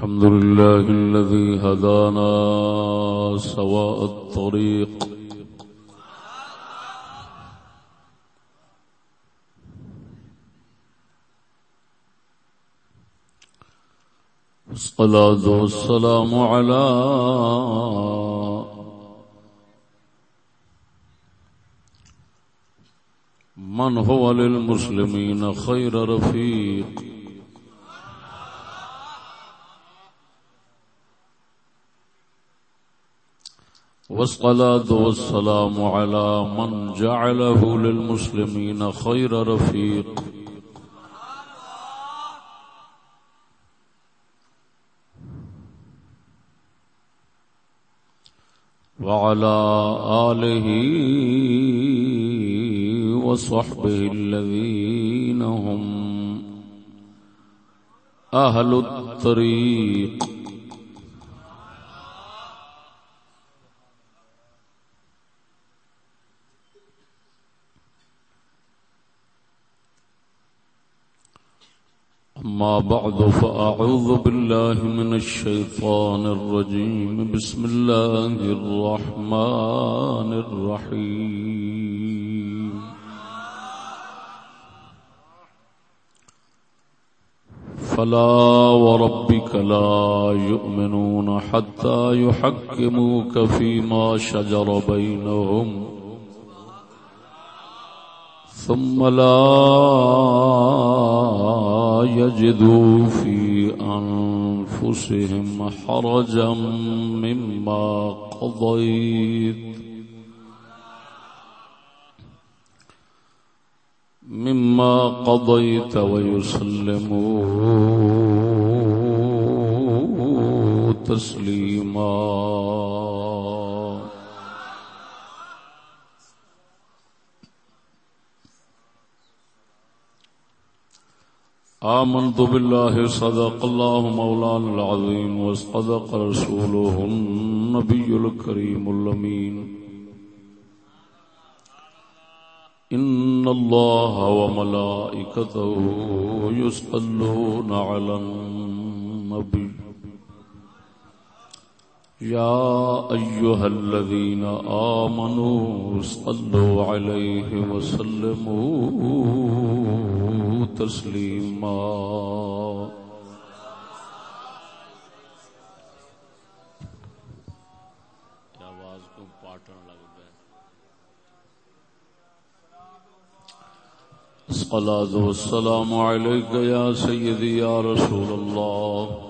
الحمد لله الذي هدانا سواء الطريق. الصلاة والسلام على من هو للمسلمين خير رفيق. والصلاة والسلام على من جعله للمسلمين خير رفيق. وعلى آله وصحبه الذين هم أهل الطريق. أما بعد فأعوذ بالله من الشيطان الرجيم. بسم الله الرحمن الرحيم. فلا وربك لا يؤمنون حتى يحكموك فيما شجر بينهم. ثم لا يجدوا في أنفسهم حرجا مما قضيت مما قضيت ويسلموا تسليما آمنت بالله صدق الله مولانا العظيم وصدق رسوله النبي الكريم اللمين إن الله وملائكته يسألون على النبي. يا أيها الذين آمنوا صلوا عليه وسلموا تسليما. الصلاة والسلام عليك يا سيدي يا رسول الله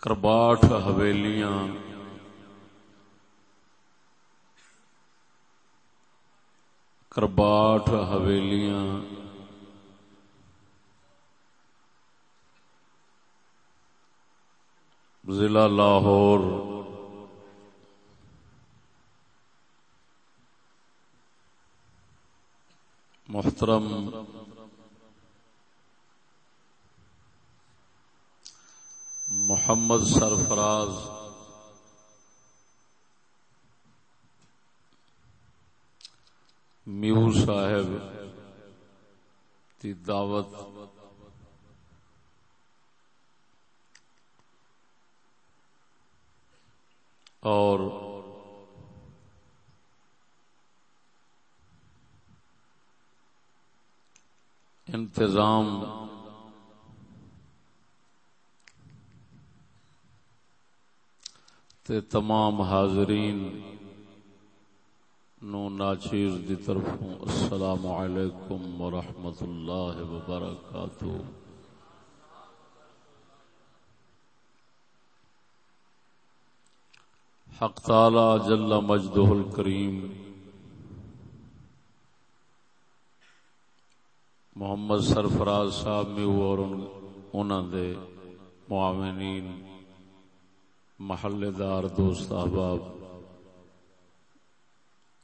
کرباٹ حویلیاں کرباٹ حویلیاں ضلع لاہور محترم محمد سرفراز۔ میو صاحب کی دعوت۔ اور انتظام تے تمام حاضرین نو ناچیز دی طرف السلام علیکم ورحمۃ اللہ وبرکاتہ۔ حق تعالی جل مجدہ الکریم محمد سرفراز صاحب میں اور انہوں دے معاونین محلے دار دوست احباب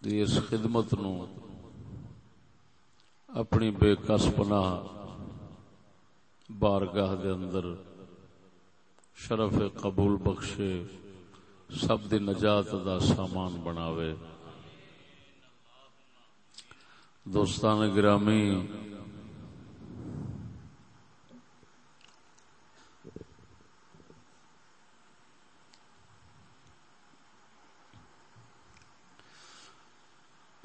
اس خدمت نو اپنی بے کس پناہ بارگاہ دے اندر شرف قبول بخشے سب دی نجات دا سامان بناوے۔ دوستان گرامی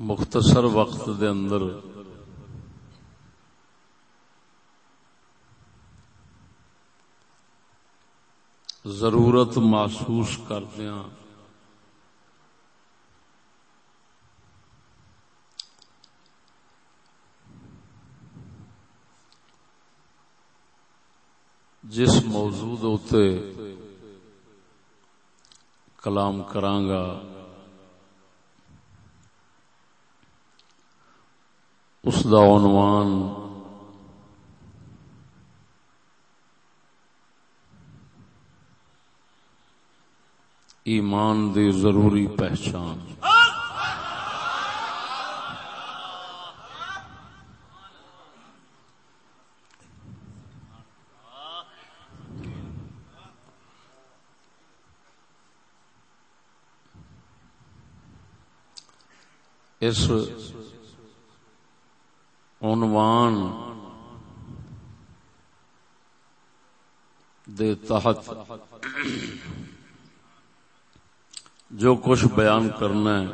مختصر وقت دے اندر ضرورت محسوس کردیا جس موضوع ہوتے کلام کرانگا۔ اس دا عنوان ایمان دی ضروری پہچان۔ اس عنوان دے تحت جو کچھ بیان کرنا ہے۔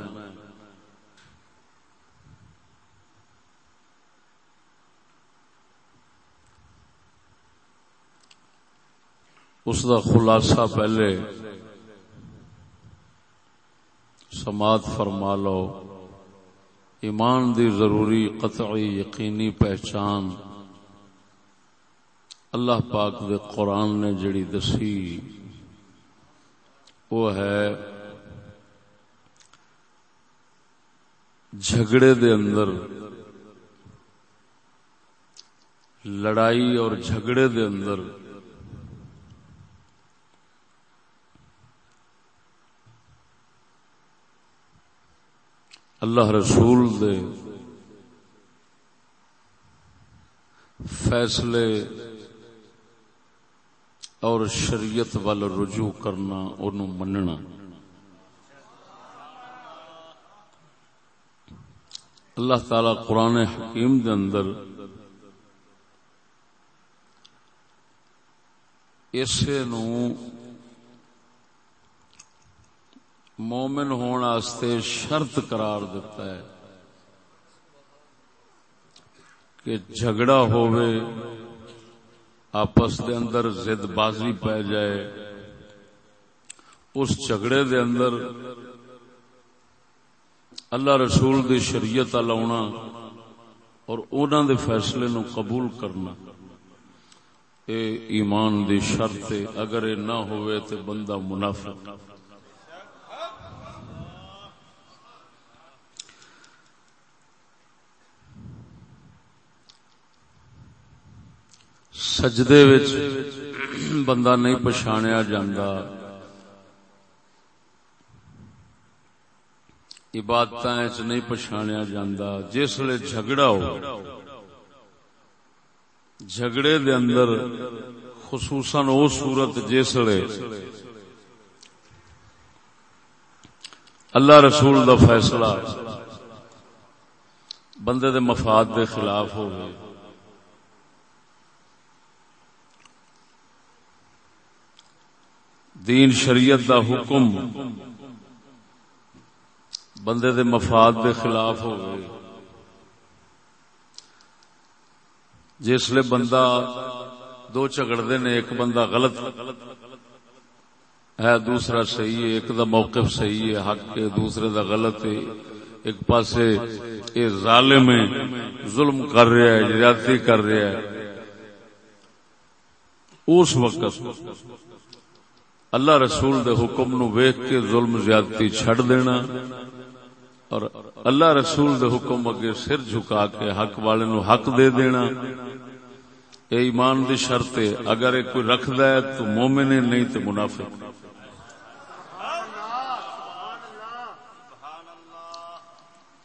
اس کا خلاصہ پہلے سماعت فرما لو۔ ایمان دی ضروری قطعی یقینی پہچان اللہ پاک دے قرآن نے جڑی دسی، وہ ہے جھگڑے دے اندر، لڑائی اور جھگڑے دے اندر اللہ رسول دے فیصلے اور شریعت وال رجوع کرنا انہوں مننا۔ اللہ تعالی قرآن حکیم دے اندر اسے نو مومن ہونے شرط قرار دیتا ہے کہ جھگڑا ہوئے آپس دے اندر زد بازی پہ جائے۔ اس جھگڑے دے اندر اللہ رسول دی شریعت لاؤنا اور انہوں دے فیصلے نو قبول کرنا۔ اے ایمان دی شرط اگر اے نہ ہوئے تے بندہ منافق۔ سجدے وچ بندہ نہیں پچھاڑیا جاندا۔ عبادت نہیں پچھاڑیا جاندا۔ جس لے جھگڑا ہو، جھگڑے دے اندر، خصوصاً او صورت جس لے اللہ رسول دا فیصلہ بندے دے مفاد دے خلاف ہو گئے دین شریعت دا حکم بندے دے مفاد دے خلاف ہو گئے جس لیے بندہ دو چگڑ نے، ایک بندہ غلط ہے، دوسرا صحیح ہے، ایک دا موقف صحیح ہے، حق کے دوسرے دا غلط ہے۔ ایک پاسے اے ظالم ہے، ظلم کر رہا ہے جراتی کر رہا ہے۔ اس وقت اللہ رسول دے حکم نو ویک کے ظلم زیادتی چھڑ دینا اور اللہ رسول دے حکم اگے سر جھکا کے حق والے نو حق دے دینا۔ اے ایمان دی شرط ہے، اگر اے کوئی رکھدا ہے تو مومن ہے، نہیں تو منافق۔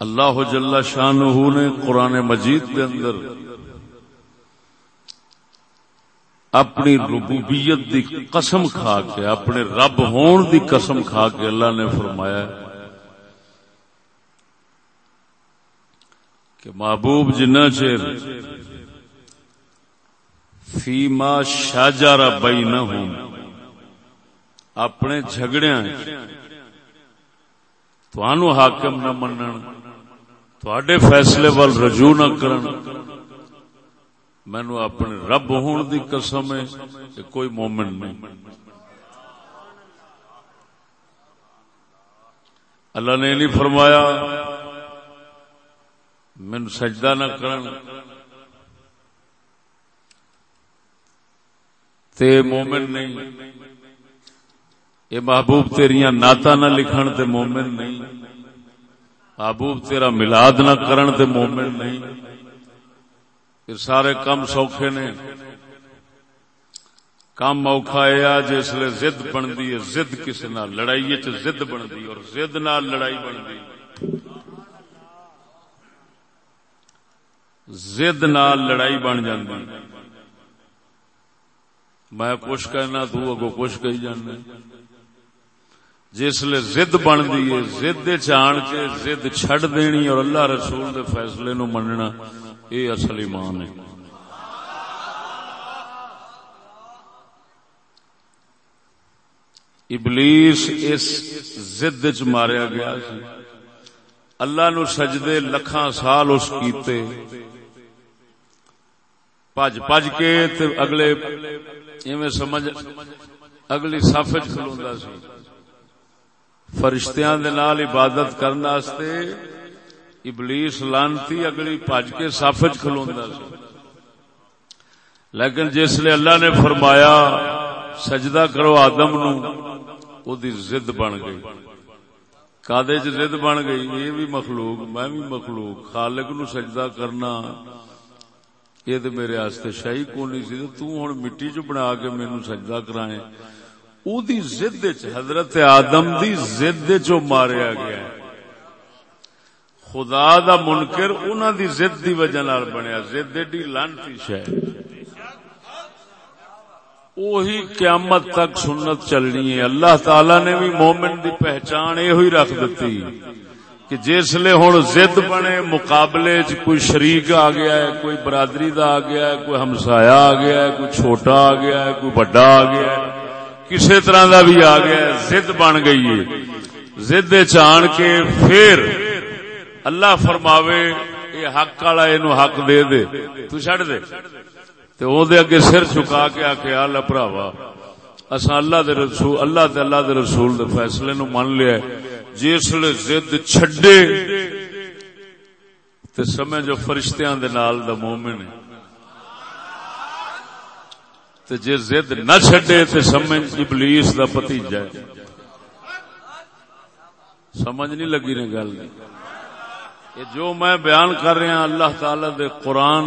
اللہ جل شانہ نے قرآن مجید دے اندر اپنی ربوبیت دی قسم کھا کے، اپنے رب ہون دی قسم کھا کے اللہ نے فرمایا کہ محبوب جنا چیر فیما شاہجارا بئی نہ ہوں اپنے جھگڑیا تو حاکم نہ منن تھوڑے فیصلے وال رجوع نہ کرن۔ مینو اپنے رب ہون دی قسم ہے کہ کوئی مومن نہیں۔ اللہ نے نہیں فرمایا مین سجدہ نہ کرن۔ تے مومن نہیں۔ یہ محبوب تیریاں ناتا نہ لکھن تے مومن نہیں۔ محبوب تیرا ملاد نہ کرن تے مومن نہیں۔ یہ سارے کم سوکھے نے۔ کم اوکھا ہے جس لیے زد بندی ہے۔ زد کسی نہ لڑائی چ زد بندی اور زد نال لڑائی بندی زد نال لڑائی بن جاندی۔ میں کچھ کہنا، تو اگو کچھ کہی جانا جس لیے زد بندی ہے، زد چان کے زد چھڑ دینی اور اللہ رسول دے فیصلے نو مننا۔ یہ اصل ایمان ہے۔ ابلیس اس زد چ ماریا گیا سی۔ اللہ نو سجدے لکھاں سال اس کیتے۔ پج پج کے تے اگلے ایویں سمجھ اگلی صف وچ کھلوندا سی۔ فرشتیاں دے نال عبادت کرن واسطے ابلیس لانتی اگلی پج کے سافج کھلو لیکن جس لیے اللہ نے فرمایا، سجدہ کرو آدم نو دی بن گئی۔ کادے چ بن گئی؟ یہ بھی مخلوق، میں بھی مخلوق۔ خالق نو سجدہ کرنا، یہ تو میرے آستے شاہی کونی سی۔ تو ہوں مٹی چ بنا کے مینو سجدہ کرائے او دی زد چ حضرت آدم دی زد چ ماریا گیا۔ ہے خدا دا منکر انہاں دی ضد دی وجہ نال بنیا، ضد ایڈی لانتی شے۔ وہی قیامت تک سنت چلنی ہے۔ اللہ تعالی نے بھی مومن دی پہچان یہ ہوئی رکھ دیتی کہ جس لے ہن ضد بنے، مقابلے چ کوئی شریک آ گیا ہے، کوئی برادری دا آ گیا ہے، کوئی ہمسایا آ گیا ہے، کوئی چھوٹا آ گیا ہے، کوئی بڑا آ گیا ہے کسی طرح دا بھی آ گیا ہے، ضد بن گئی ہے۔ ضد چان کے پھر اللہ فرماوے، یہ حق والا یہ حق دے دے. تو چڈ دے۔ تے او دے اگے سر چکا کے آ کے اللہ پراوا، اساں اللہ دے رسول اللہ تے اللہ دے رسول دے فیصلے نو من لیا جس لے ضد چھڈے۔ تے سمجھو فرشتیاں دے نال دا مومن ہے۔ تے جے ضد نہ چھڈے تے سمجھ ابلیس دا پتیجا ہے۔ سمجھ نہیں لگی نے گل۔ یہ جو میں بیان کر رہا ہوں اللہ تعالی دے قرآن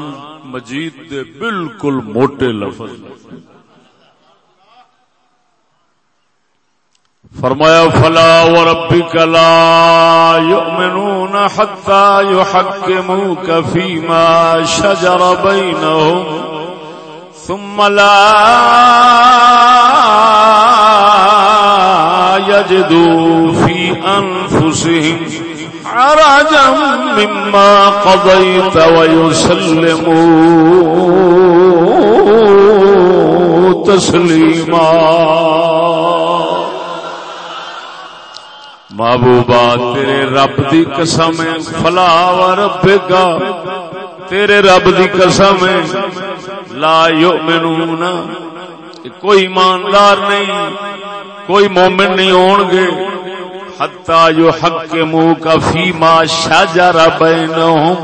مجید دے بالکل موٹے لفظ فرمایا، فلا وربك لا يؤمنون حتى يحكموك فيما شجر بينهم ثم لا يجدوا في أنفسهم حرجا مما قضيت ويسلموا تسليما. محبوبا تیرے رب دی قسم فلا رب گا تیرے رب دی قسم لا یؤمنون، کوئی ایماندار نہیں، کوئی مومن نہیں ہون گے حتا جو حق منہ کا فیما شاجارا بینہم۔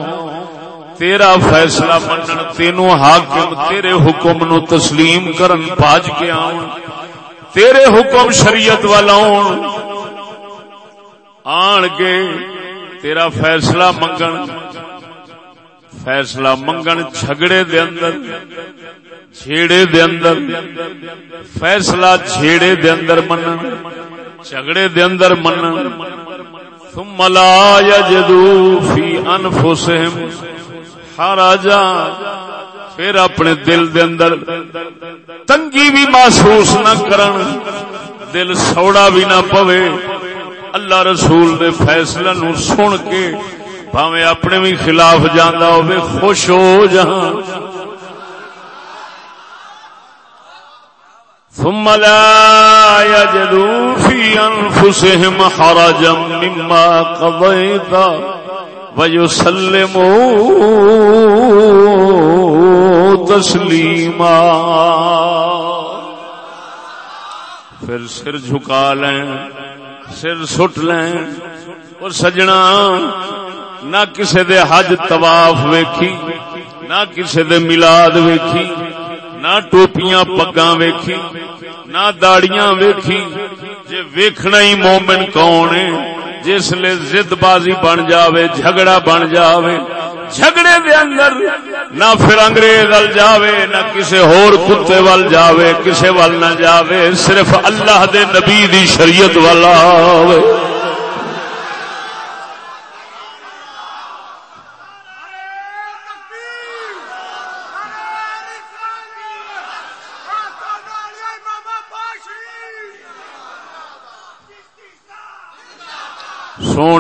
تیرا فیصلہ منن، تینو حاکم تیرے حکم نو تسلیم کرن، پاج کے آن۔ تیرے حکم شریعت والا آن۔ آن کے تیرا فیصلہ منگن۔ فیصلہ منگن جھگڑے دے اندر چھیڑے دے اندر۔ فیصلہ چھیڑے دے اندر منن۔ جھگڑے دے اندر من ثم لا يجدوا في انفسهم حرجا پھر اپنے دل دے اندر تنگی بھی محسوس نہ کرن۔ دل سوڑا بھی نہ پوے۔ اللہ رسول دے فیصلہ نو سن کے بھاویں اپنے بھی خلاف جانا ہوئے خوش ہو جہاں ثم لا يجدوا في أنفسهم حرجا مما قضيت ويسلموا تسليما. پھر سر جھکا لیں، سر سٹ لیں اور سجنا، نہ کسے دے حج طواف ویکھی، نہ کسے دے ملاد ویکھی۔ نہ ٹوپیاں پگاں ویکھی، نہ داڑیاں ویکھی۔ جے ویکھنا ہی مومن کون ہے؟ جس لے زد بازی بن جاوے، جھگڑا بن جاوے، جھگڑے دے اندر نہ پھر انگریز ول جاوے، نہ کسے ہور کتے ول جاوے، کسے ول نہ جاوے، صرف اللہ دے نبی دی شریعت والا آوے۔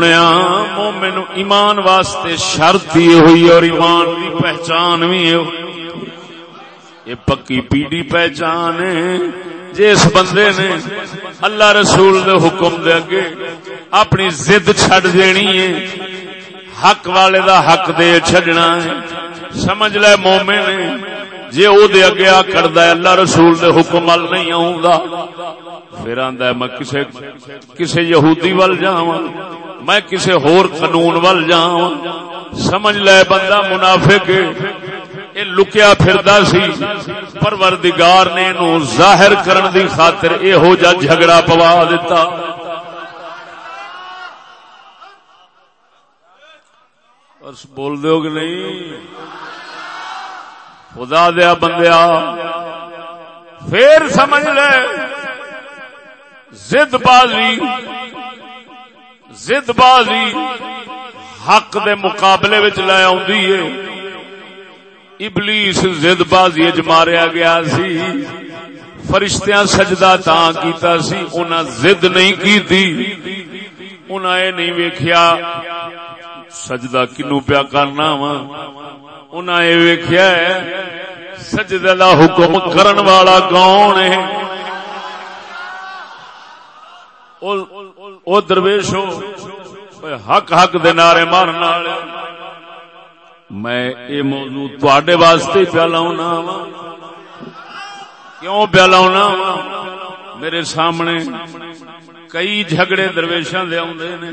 سونے مومن ایمان واسطے شرط یہ ہوئی اور ایمان کی پہچان بھی یہ پکی پیڑی پہچان ہے۔ جس بندے نے اللہ رسول دے حکم دے اگے اپنی زد چھڈ دینی ہے۔ حق والے دا حق دے چھڈنا ہے۔ سمجھ لے مومن۔ جے او دے اگے آ کردا ہے، اللہ رسول دے حکم ال نہیں آوندا۔ پھر آندا ہے، میں کسے کسے یہودی ول جاواں، میں کسے ہور قانون ول جاواں۔ سمجھ لے بندہ منافق اے لکیا پھردا سی۔ پروردگار نے نو ظاہر کرن دی خاطر اے ہو جا جھگڑا پوا دیتا بس بول دیو کہ نہیں؟ خدا دیا بندیا پھر سمجھ لے۔ زد بازی۔ زد بازی حق دے مقابلے وچ لے آندی ہے۔ ابلیس زد بازی اج ماریا گیا سی۔ فرشتیاں سجدہ تاں کیتا سی۔ انہاں زد نہیں کیتی۔ انہاں اے نہیں ویکھیا۔ سجدہ کنو پیا کرنا وا۔ انہاں اے ویکھیا ہے، سجدے دا حکم کرن والا کون ہے؟ او درویش حق حق دے نعرے مارن والے۔ میں اے موضوع تواڈے واسطے پیا لاونا وا کیوں پیا لاونا وا میرے سامنے کئی جھگڑے درویشاں دے اوندے نے۔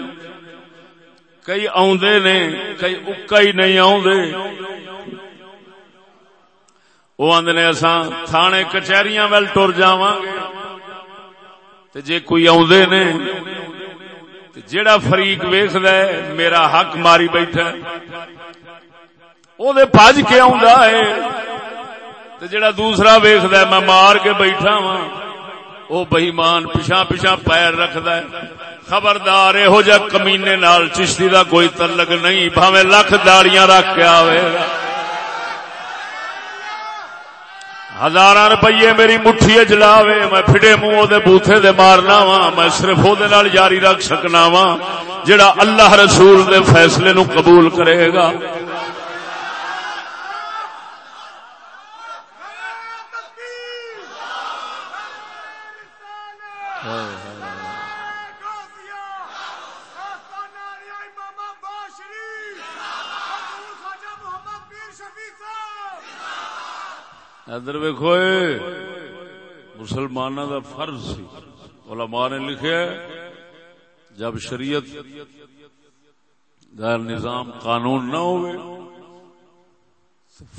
کئی آدھے نے، کئی اکا ہی نہیں آدھے وہ آدھے نے اصا تھانے کچہریاں ویل ٹر جا گے جے کوئی آدھے نے جیڑا فریق ویخ ہے، میرا حق ماری بیٹھا وہ پج کے ہے۔ جڑا دوسرا ویخد میں مار کے بیٹھا وا وہ بہیمان پچھا پچھا پیر رکھد خبردار یہو جہ کمینے نال چشتی دا کوئی تعلق نہیں بھاوے لکھ داڑیاں رکھ کے آوے۔ ہزار روپیے میری مٹھی جلاوے میں پھٹے منہ دے بوتھے دے مارنا وا میں صرف وہ جاری رکھ سکنا وا جڑا اللہ رسول دے فیصلے نو قبول کرے گا۔ ادھر ویکو مسلمان دا فرض سی۔ علماء نے لکھا جب شریعت دا نظام قانون نہ ہوئے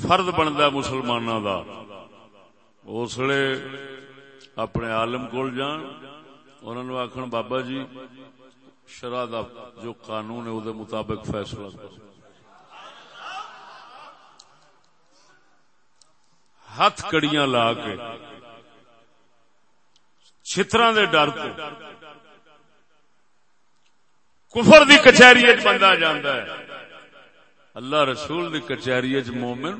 فرد بنتا مسلمان دا۔ اس لیے اپنے عالم کول جان انہوں نے آخر بابا جی شرح دا جو قانون ہے وہ مطابق فیصلہ کرو۔ ہاتھ کڑیاں لا کے چترا دے ڈر کو کفر دی کچہری بندہ جانا ہے۔ اللہ رسول دی کچہری مومن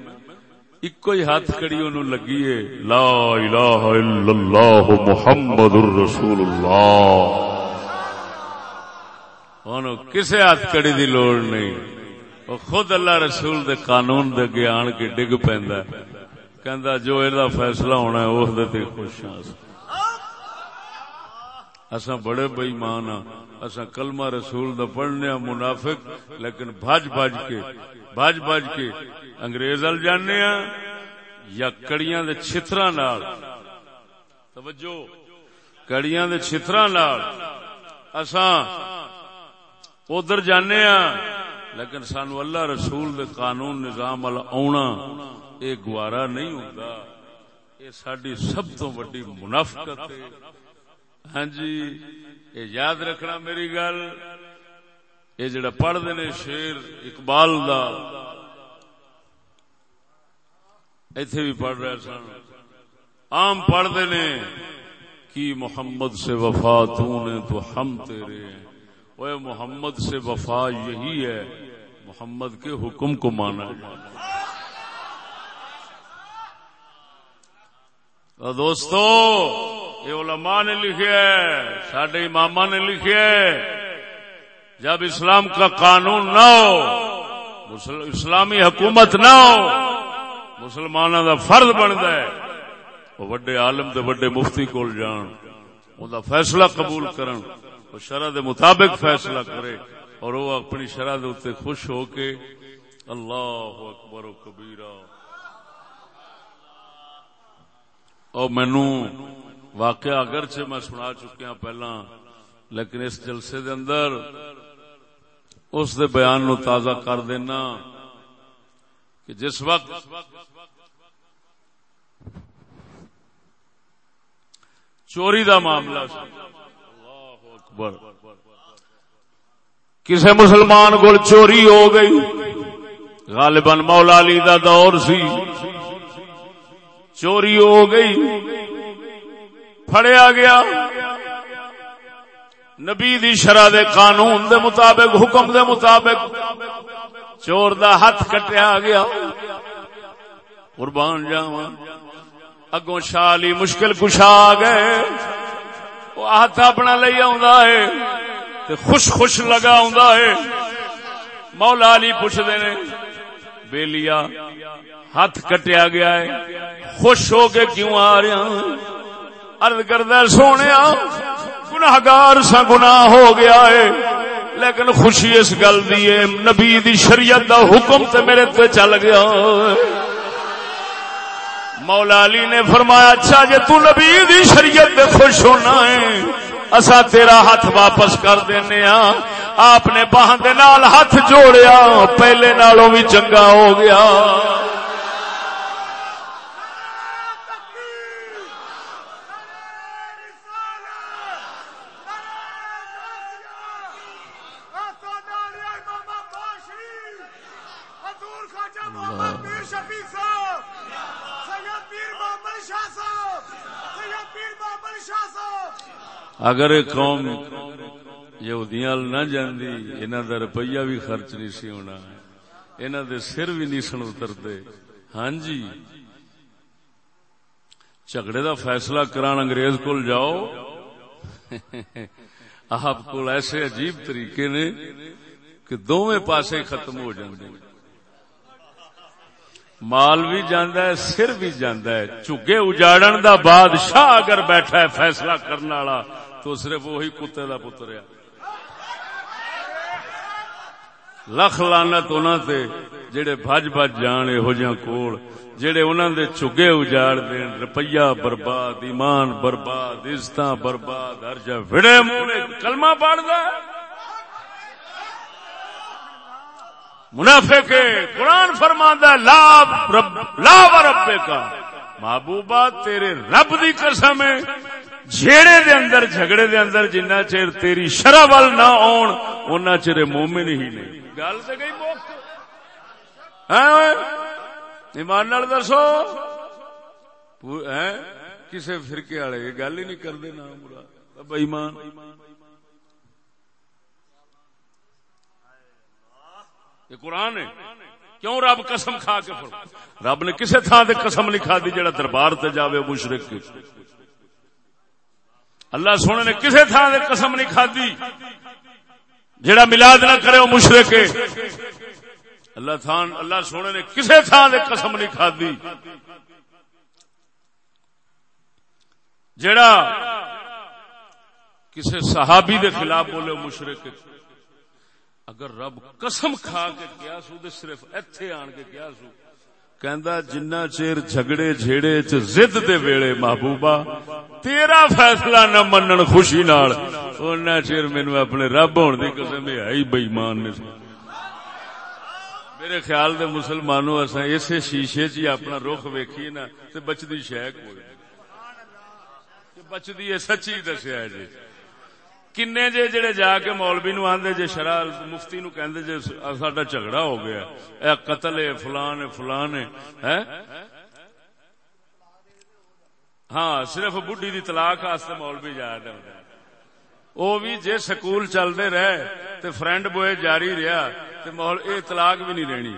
ایک ہی ہاتھ کڑی انہوں لگی ہے۔ لا الہ الا اللہ محمد الرسول اللہ۔ انہوں کسے ہاتھ کڑی دی لوڑ نہیں۔ خود اللہ رسول دے قانون دے گے آن کے ڈگ پیندا کہندا جو اے فیصلہ ہونا ہے اس دے تے خوش ہاں اساں۔ بڑے بئی مان ہاں۔ اساں کلمہ رسول دا پڑھنے ہاں منافق، لیکن بھاج بھاج کے بھاج بھاج کے انگریز ال جانے ہاں یا کڑیاں دے چھتراں نال۔ توجہ۔ کڑیاں دے چھتراں نال۔ اساں ادھر جانے ہاں لیکن سانو اللہ رسول دے قانون نظام ال آنا یہ گوارا نہیں ہوتا یہ ساری سب تو وڈی منافقت ہاں جی یہ یاد رکھنا میری گل یہ جڑا پڑھتے نے شیر اقبال دا ایتھے بھی پڑھ رہے سن عام پڑھتے نے کی محمد سے وفا تو نے تو ہم تیرے وہ محمد سے وفا یہی ہے محمد کے حکم کو مانا دوستو، یہ علماء نے لکھے سڈے امام نے لکھے جب اسلام کا قانون نہ ہو اسلامی حکومت نہ ہو مسلمانوں کا فرض بنتا ہے۔ وہ وڈے عالم دے وڈے مفتی کول جان ان فیصلہ قبول کرن۔ وہ شرح دے مطابق فیصلہ کرے۔ اور وہ اپنی شرح دے اتنے خوش ہو کے، اللہ اکبر و کبیرہ۔ اور مینو واقعہ اگرچہ میں سنا چکیا پہلا لیکن اس جلسے دے اندر اس دے بیان نو تازہ کر دینا کہ جس وقت چوری دا معاملہ اکبر۔ کسے مسلمان کو چوری ہو گئی، غالباً مولا علی دا دور سی۔ چوری ہو گئی، پھڑیا گیا۔ نبی دی شرح دے قانون دے مطابق، حکم دے مطابق چور دا ہاتھ کٹیا گیا۔ قربان جاوا اگوں شالی مشکل کشا گئے۔ وہ ہاتھ اپنا لے ہے تے خوش خوش لگا ہے۔ مولا علی پوچھتے نے بے لیا ہاتھ کٹیا گیا ہے۔ خوش ہو کے کیوں آ رہا ارد کردہ سونے، گناہگار سا گناہ ہو گیا ہے۔ لیکن خوشی اس گل دی ہے، نبی دی شریعت دا حکم تے میرے تے چل گیا مولا علی نے فرمایا اچھا جے تو نبی دی شریعت دے خوش ہونا ہے، اسا تیرا ہاتھ واپس کر دینے ہاں۔ آپ نے باہن دے نال ہاتھ جوڑیا، پہلے نالوں بھی چنگا ہو گیا۔ اگر قوم یہودیاں نہ جاندی، انہاں دا روپیہ بھی خرچ نہیں سی ہونا۔ انہاں دے سر بھی نہیں سن اترتے۔ ہاں جی۔ جھگڑے دا فیصلہ کران انگریز کول جاؤ۔ آپ کو ایسے عجیب طریقے نے کہ دونوں پاسے ختم ہو جاندے۔ مال بھی جانا ہے، سر بھی جانا ہے۔ چگے اجاڑن دا بادشاہ اگر بیٹھا ہے فیصلہ کرنے والا تو صرف وہی کتے کا پتر ہے۔ لکھ لانت تے جڑے بج بج جان یہ کول، جڑے انہوں دے چگے اجاڑ دین روپیہ برباد، ایمان برباد عزت برباد، ہر جا وڑے منہ کلمہ پڑھ دے منافع کے قرآن فرماندہ لا رب لا رب کا محبوبہ تیرے رب دی قسم ہے۔ جھیڑے دے اندر جھگڑے دے اندر جنہ چیر تیری شرح وال نہ آن اُنہ چیر مومن ہی نہیں۔ گل سے گئی موک ہاں، ایمان نال دسو۔ ہاں؟ کسے فرقے والے گل ہی نہیں کرتے نا برا ایمان۔ یہ قرآن ہے۔ کیوں رب قسم کھا کے رب نے کسے تھان تے قسم نہیں کھا دی جڑا دربار تے جاوے مشرک کی۔ اللہ سونے نے کسے تھان تے قسم نہیں کھا دی جڑا ملاد نہ کرے وہ مشرک ہے۔ اللہ تھان، اللہ سونے نے کسے تھان تے قسم نہیں کھا دی جڑا کسے صحابی دے خلاف بولے مشرک اگر رب قسم کھا کے کیا سو دے صرف ایتھے آن کے کیا سو۔ کہندا جنہ چیر جھگڑے جھیڑے چ زد دے ویلے محبوبہ تیرا فیصلہ نہ منن خوشی نال اونہ چیر مینوں اپنے رب ہون دی قسم ہے ہی بے ایمان نے میرے خیال دے مسلمانوں اساں اسے شیشے چ اپنا رخ ویکھیے نا تے بچدی شے کوئی بچدی ہے سچی دسیا جی کنے جے جڑے جا کے مولوی نو آندے جے شرع مفتی نو کہندے جے ساڈا جھگڑا ہو گیا اے قتل ہے فلان ہے فلان ہے ہاں صرف بڈھی دی طلاق واسطے مولوی جا رہا او بھی جے سکول چلدے رہے تے فرینڈ بوئے جاری رہیا تے مول اے طلاق بھی نہیں رہنی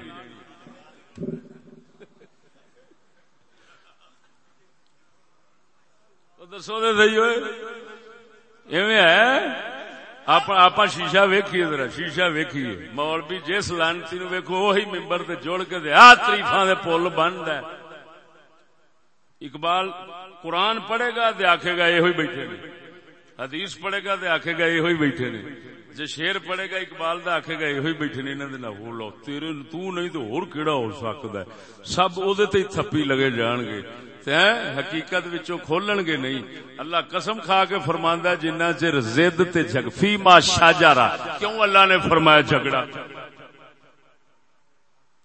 دسو دے سی ہوئے آپ شیشا ویکھیے ذرا شیشا ویکھیے۔ مولوی جس لانتی نو ویکو وہی ممبر تے جوڑ کے دے آ تریفاں دے پل بند ہے۔ اقبال قرآن پڑھے گا تے آکھے گا یہ بیٹھے نے۔ حدیث پڑھے گا تے آکھے گا یہ بیٹھے نے۔ جے شیر پڑھے گا اقبال دا آکھے گا یہ بیٹھے نے۔ انہاں دے نہ ہو لو، تیرے تو نہیں تو اور کیڑا ہو سکدا ہے۔ سب او تے تھپی لگے جان گے۔ حقیقت وچوں کھولن گے نہیں۔ اللہ قسم کھا کے فرماندا جنہ چر زد تے جھگ۔ فی ما شاجرا کیوں اللہ نے فرمایا جھگڑا؟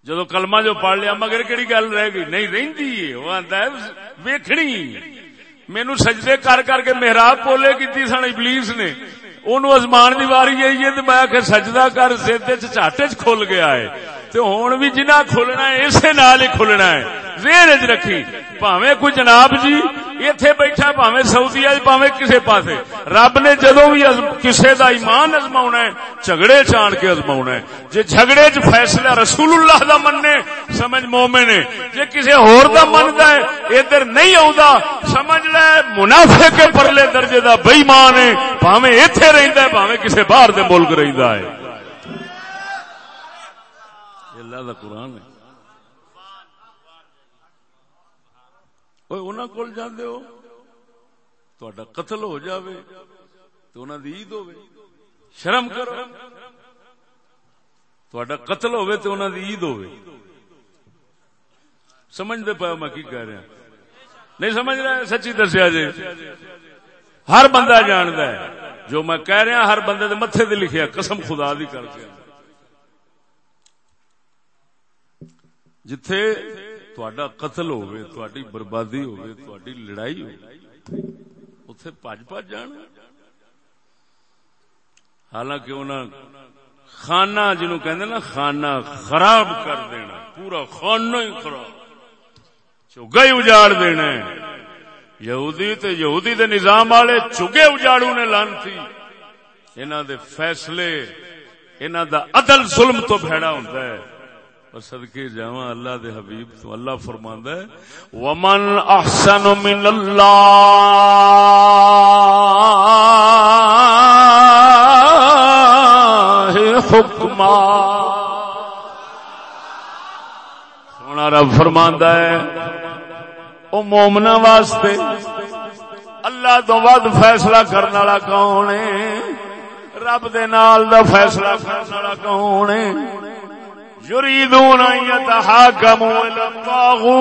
جدو کلمہ جو پڑھ لیا، مگر کیڑی گل رہ گئی؟ نہیں، رہندی وہ آندا ہے، ویکھنی۔ مینوں سجدے کر کر کے محراب بولے کیتی سن ابلیس نے۔ اونوں ازمان دی واری آئی ہے، تے میں کہ سجدہ کر زد وچ چاٹے چ کھل گیا ہے۔ تے ہن بھی جنہ کھلنا ہے، اسے نال ہی کھلنا ہے۔ زیر وچ رکھی۔ پاوے کوئی جناب جی ایتھے بیٹھا پاوے سعودی پاوے کسے پاسے رب نے جدو بھی کسے دا ایمان ازما ہے جھگڑے چان کے ازما ہے جے جھگڑے چ فیصلہ رسول اللہ دا مننے سمجھ مومن ہے جے کسے ہور دا مندا ہے ادھر نہیں آوندا سمجھ لے منافق کے پرلے درجے دا بے ایمان ہے پاوے ایتھے رہندا ہے پاوے کسے باہر دے ملک رہندا ہے اللہ دا قرآن ہے کول جاندے ہو تہاڈا قتل ہو جاوے تو انہاں دی عید ہوے شرم کرو تہاڈا قتل ہوے تو انہاں دی عید ہوے سمجھ دے پایا میں کی کہہ رہا نہیں سمجھ رہا سچی دسیا جی ہر بندہ جاندا ہے جو میں کہہ رہا ہر بندے دے متھے تے لکھیا قسم خدا دی کر کے جتھے قتل ہوڈی بربادی ہوڈی لڑائی ہو پج پج جان حالانکہ انہوں خانہ جنو کہ نا خانہ خراب کر دینا پورا خانہ ہی خراب چوگا ہی اجاڑ دینا یہودی تے یہودی دے نظام والے چگے اجاڑو نے لان تھی انہوں دے فیصلے انہوں دا عدل ظلم تو بھیڑا ہوتا ہے صدقے جاواں اللہ دے حبیب تو اللہ فرماندا ہے، ومن احسن من اللہ حکما سونا رب فرماندا ہے، او مومنا واسطے اللہ تو ود فیصلہ کرنے والا کون ہے؟ رب دے نال دا فیصلہ کرنے والا کون ہے؟ يريدون أن يتحاكموا إلى الطاغوت.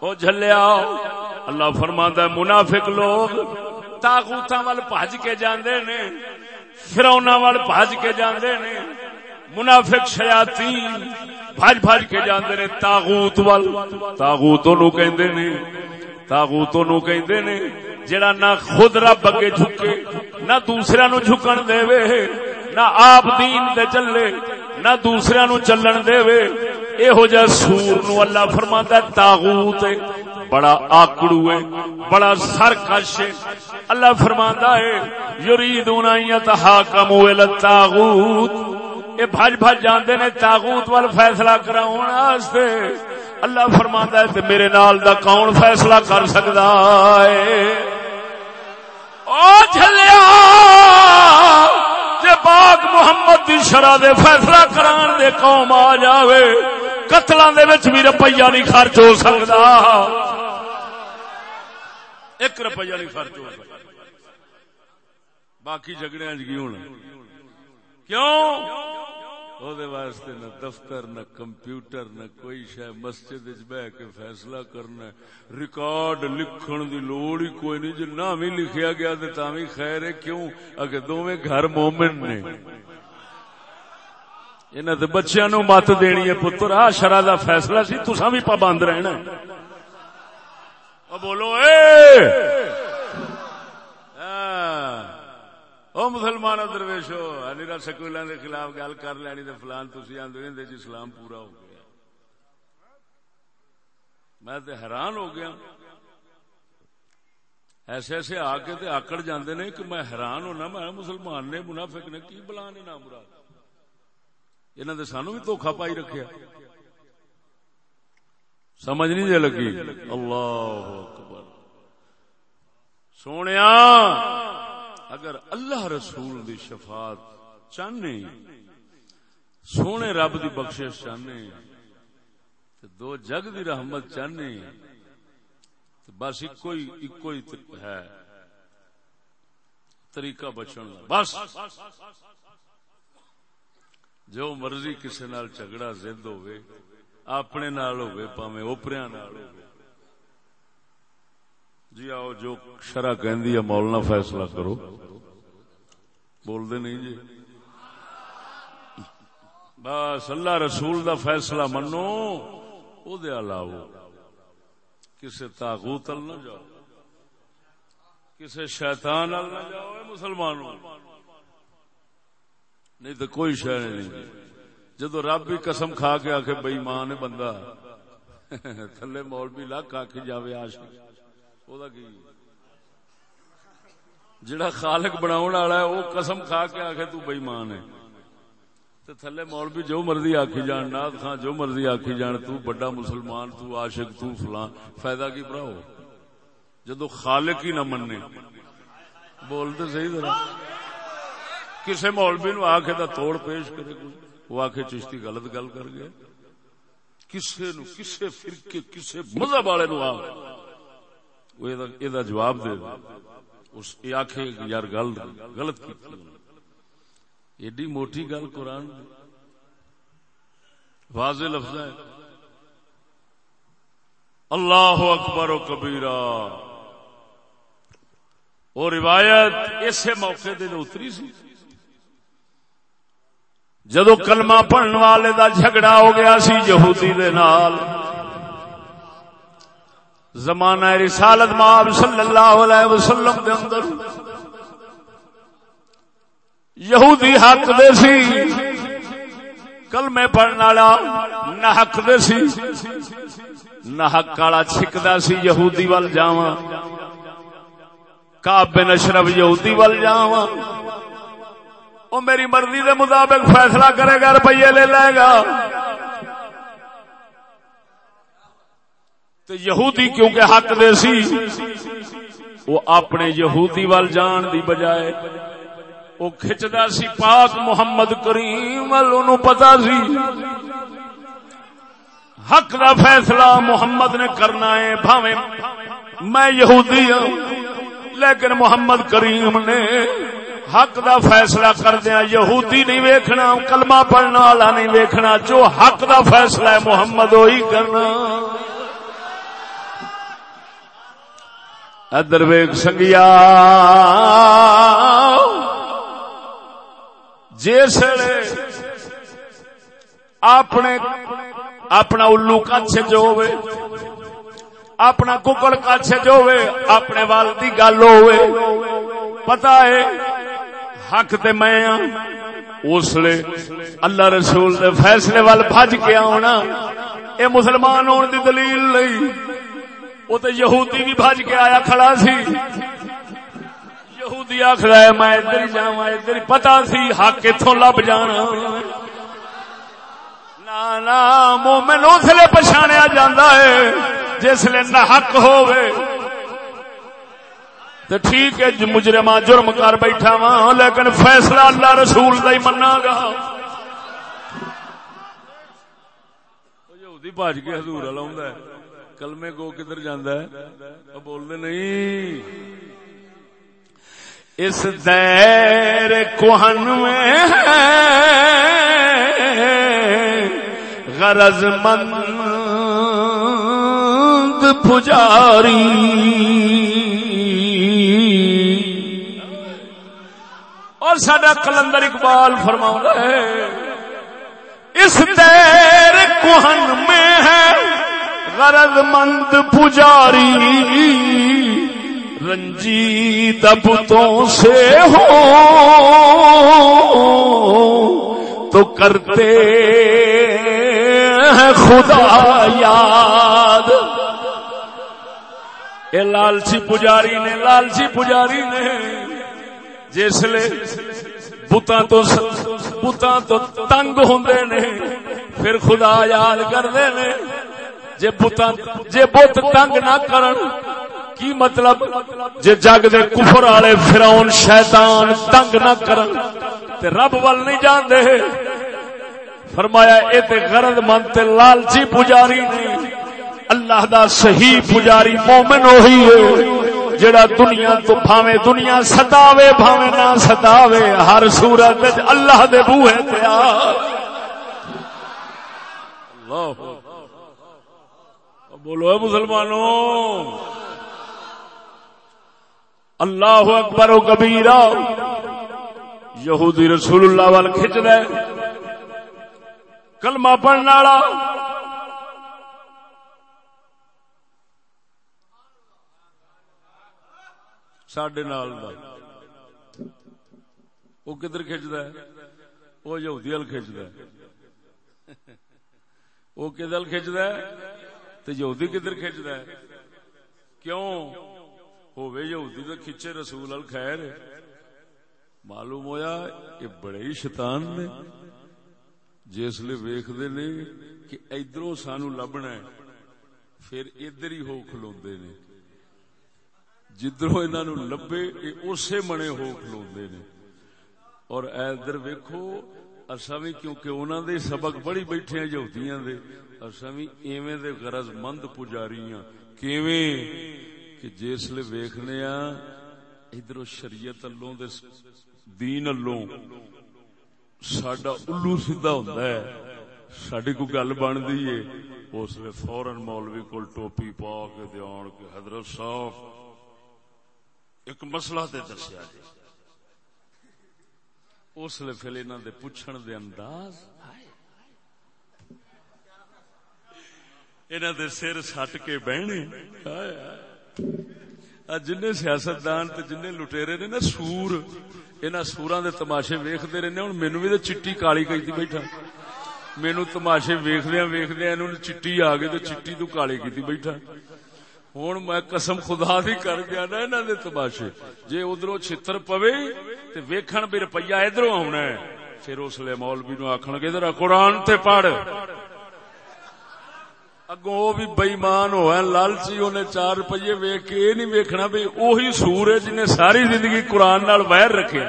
او جھلیا، اللہ فرماندا ہے، منافق لوگ تاغوتاں وال بھج کے جاندے نے فرعوناں وال بھج کے جاندے نے، منافق شیاطین بھج بھج کے جاندے نے تاغوت وال تاغوتوں نو کہندے نے تاغوتوں نو کہندے نے جڑا نہ خود رب اگے جھکے نہ دوسرے نو جھکن دے وے نہ آپ دین دے چلے نہ دوسرے نو چلن دے وے اے ہو جا سور نو اللہ فرماندا ہے تاغوت بڑا آکڑو ہے بڑا سرکش ہے اللہ فرماندا ہے یریدون ان یتحاکموا الی الطاغوت اے بھج بھج جاندے نے تاغوت وال فیصلہ کراون واسطے اللہ فرماندا ہے تے میرے نال دا کون فیصلہ کر سکدا ہے؟ او جھلیا! جے پاک محمد دی شرع دے فیصلہ کران دے قوم آ جاوے، قتلاں دے وچ بھی روپیہ نہیں خرچ ہو سکدا۔ ایک روپیہ نہیں خرچ ہو سکتا باقی جھگڑے کی ہونا؟ کیوں؟ واسطے نہ دفتر، نہ کمپیوٹر، نہ کوئی شہ مسجد بہ کے فیصلہ کرنا ریکارڈ لکھن دی لوڑ ہی کوئی نہیں جو نہ بھی لکھیا گیا تو تاوی خیر ہے۔ کیوں؟ اگر دونوں گھر مومن نے۔ انہوں نے بچیاں نو مت دینی ہے، پتر، آ شرح دا فیصلہ سی تسا بھی پابند رہنا بولو، اے! او مسلمان درویش ہو سکولوں کے خلاف گل کر لینی تو فلان تھی آدھے جی اسلام پورا ہو گیا۔ میں تو حیران ہو گیا۔ ایسے ایسے آ کے تے آکڑ جاندے نے کہ میں حیران ہونا، میں مسلمان نے، منافق نے، کی بلا نے نام مراد؟ انہوں نے سانو بھی دھوکھا پائی رکھیا۔ سمجھ نہیں جی لگی؟ اللہ اکبر۔ سونے اگر اللہ رسول دی شفاعت چاہنے، سونے رب دی بخشش چاہنے دو جگ دی رحمت چاہنے بس ایک ہی ہے طریقہ بچن بس۔ جو مرضی کسی نال جھگڑا زد ہوئے اپنے نال ہوئے پاویں اوپریاں نال ہوئے جی آؤ، جو شرح کہندی ہے مولنا فیصلہ کرو۔ بول دے نہیں جی۔ بس اللہ رسول دا فیصلہ منو، او دے علاوہ کسے تاغوت ال نہ جاؤ۔ کسے شیطان ال نہ جاؤ، اے مسلمانوں۔ نہیں تو کوئی شہ نہیں جی۔ جدو رب بھی قسم کھا کے آخ بئی ماں بندہ۔ تھلے مول بھی لکھ آخ جائے آش جڑا خالق بناؤ والا ہے، وہ قسم کھا کے آخ تو بئی ماں نے تھلے مول بھی جو مرضی آخی جان ناد خان جو مرضی آخی جان، تو بڑا مسلمان، تو عاشق، تو فلان، فائدہ کی بڑھاؤ جدو خالق ہی نہ مننے بولتے صحیح طرح کسی مولوی نو آخ توڑ پیش کرے کوئی، وہ آخ چشتی غلط گل کر گیا کسے نو، کسے فرقے، کسے مذہب والے نو آ جواب دے اس آخ یار گل غلط کی ایڈی موٹی گل قرآن واضح لفظ ہے۔ اللہ اکبر و کبیرہ۔ وہ روایت اسے موقع دے اتری سی۔ جدو کلمہ پڑھن والے دا جھگڑا ہو گیا سی یہودی دے نال۔ زمانہ رسالت ماب صلی اللہ علیہ وسلم دے اندر۔ یہودی حق دے سی، کلمے پڑھن والا نہ حق دے سی، نہ حق والا چھکدا سی یہودی ول جاواں۔ کعب بن اشرف یہودی ول جاواں۔ وہ میری مرضی دے مطابق فیصلہ کرے گا روپیے لے لے گا۔ تو یہودی کیونکہ حق دے سی، وہ اپنے یہودی وال جان دی بجائے وہ کھچدا سی پاک محمد کریم وال پتا سی۔ حق دا فیصلہ محمد نے کرنا ہے، بھاویں میں یہودی ہوں، لیکن محمد کریم نے حق دا فیصلہ کر دیا یہودی نہیں ویکھنا، کلمہ پڑھنا والا نہیں ویکھنا، جو حق دا فیصلہ ہے، محمد وہی کرنا۔ ادر ویگ سنگیا۔ جس اپنے اپنا الو کچھ جو اپنا ککڑ کچھ جو اپنے والدی گل ہوئے۔ پتا ہے، حق تے میں ہاں اس لیے اللہ رسول دے فیصلے وال بھج کے آنا اے مسلمان ہون دی دلیل نہیں۔ وہ تو یہودی بھی بھج کے آیا کھڑا سی۔ یہودی آخر ہے، میں ادھر جا ادھر پتا سی، حق اتوں لب جانا۔ نا مومن اسلے پچھاڑیا جا ہے جسل نہ حق ہوئے تو ٹھیک ہے مجرما جرم کر بیٹھا وا لیکن فیصلہ اللہ رسول کا ہی منا گا۔ بج کے ہزور لا کلمے کو کدھر جانا ہے؟ بولتے نہیں۔ اس دیر کوہن میں غرض مند پجاری۔ اور سڈا کلندر اقبال فرما ہے، اس دیر کوہن میں ہے غرض مند پجاری رنجی دبتوں سے ہو تو کرتے خدا یاد۔ اے لالچی پجاری نے، لالچی پجاری نے جسل بتان تو بتان تو تنگ ہوں نے، پھر خدا یاد کرتے نے۔ جے بتان جے بت تنگ نہ کرن، کی مطلب؟ جے جگ دے کفر والے فراؤن شیطان تنگ نہ کرن، تے رب ول نہیں جاندے فرمایا، اے تے غرض مند تے لالچی پجاری۔ نہیں اللہ دا صحیح پجاری مومن وہی ہے، جڑا دنیا تو بھاوے دنیا ستاوے بھاوے نہ ستاوے۔ ہر صورت اللہ دے بوئے تے آ اللہ بولو اے مسلمانوں۔ اللہ اکبر و کبیرہ۔ یہودی رسول اللہ وال کھچ دے۔ کلمہ پڑھنے والا۔ سڈے نال وہ کدھر کھچد وہ یہودی ہل کھچد وہ کدھر کھچد تو یہودی کدھر کھچد کیوں؟ ہوے یہودی تو کھچے رسول ال خیر معلوم ہویا یہ بڑے ہی شیطان نے۔ جس جسل ویختے نے کہ ادھر سانو لبنا ہے، پھر ادھر ہی ہو کلو نے۔ جدھروں انہوں لبے اسی منے ہو کلو نے۔ اور ادھر ویکو اصا بھی کیونکہ انہوں دے سبق بڑی بیٹھے ہیں یہودیاں دے اصا بھی ایویں دے غرض مند پجاری ہاں کیویں؟ کہ جسل ویکھنے ہاں ادھر شریعت اللہ دے دین اللہ سڈا الو سیدا ہوندا ہے۔ ساری کو گل بنتی ہے؟ اس لیے فورن مولوی کو ٹوپی پا کے دیا کے حضرت صاحب، ایک مسئلہ تے دسیا جی اس لیے پھر انہوں دے پوچھن دے انداز۔ انہوں دے سر سٹ کے بہنے۔ جن سیاستدان جن لٹےرے نے نا سور ان سورا دے تماشے ویختے رہنے ہوں مینو بھی تو چٹی کالی کی بیٹھا۔ مینو تماشے ویخدیا ویخدیا چٹی آ گئی تو چٹی تو کالی کی بیٹھا۔ ہوں میں قسم خدا دی کر گیا نا انہوں دے تماشے۔ جے ادھر چھتر پوے تو ویکھن بھی روپیہ ادھر آنا ہے، پھر اس لیے مولوی نو آخن گے ادھر قرآن تے پڑھ۔ اگوں وہ بھی بئیمان ہوا لالچی انہیں چار روپیے ویک کے یہ نہیں ویکنا بھی وہی سور ہے جنہیں ساری زندگی قرآن نال ویر رکھے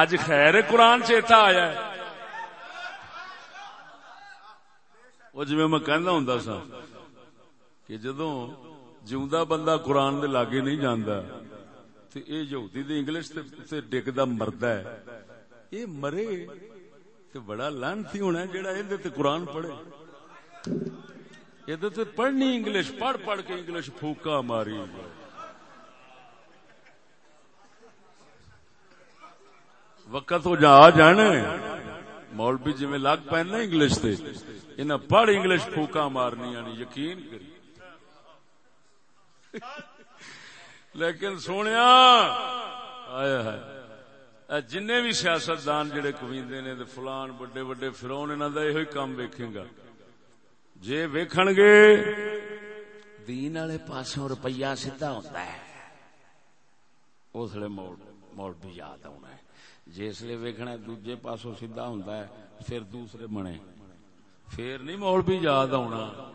اج خیر قرآن چیتا آیا ہے۔ وہ جی میں کہنا ہوں سا کہ جدو جیوندا بندہ قرآن دے لاگے نہیں جانا تو یہ یہودی دے انگلش تے ڈگدا مرد ہے۔ یہ مرے تو بڑا لانتی ہونا ہے جڑا یہ قرآن پڑھے۔ یہ تو پڑھنی انگلش، پڑھ پڑھ کے انگلش پھوکا ماری۔ وقت ہو جا، آ جانے مولوی جی میں لگ پہ نا انگلش تے انہیں پڑھ انگلش پھوکا مارنی یعنی یقین کری۔ لیکن سونے جن بھی سیاستدان جڑے کمیندے نے فلان بڑے بڑے فرون انہوں کا یہ کام ویکھے گا۔ جے ویکھن گے، دین والے پاسوں روپیہ سیدا ہوتا ہے۔ اس لیے موڑ مولوی یاد آنا ہے۔ جسے ویکنا دوجے پاسوں سیدا ہوں پھر دوسرے بنے۔ پھر نہیں مولوی یاد آنا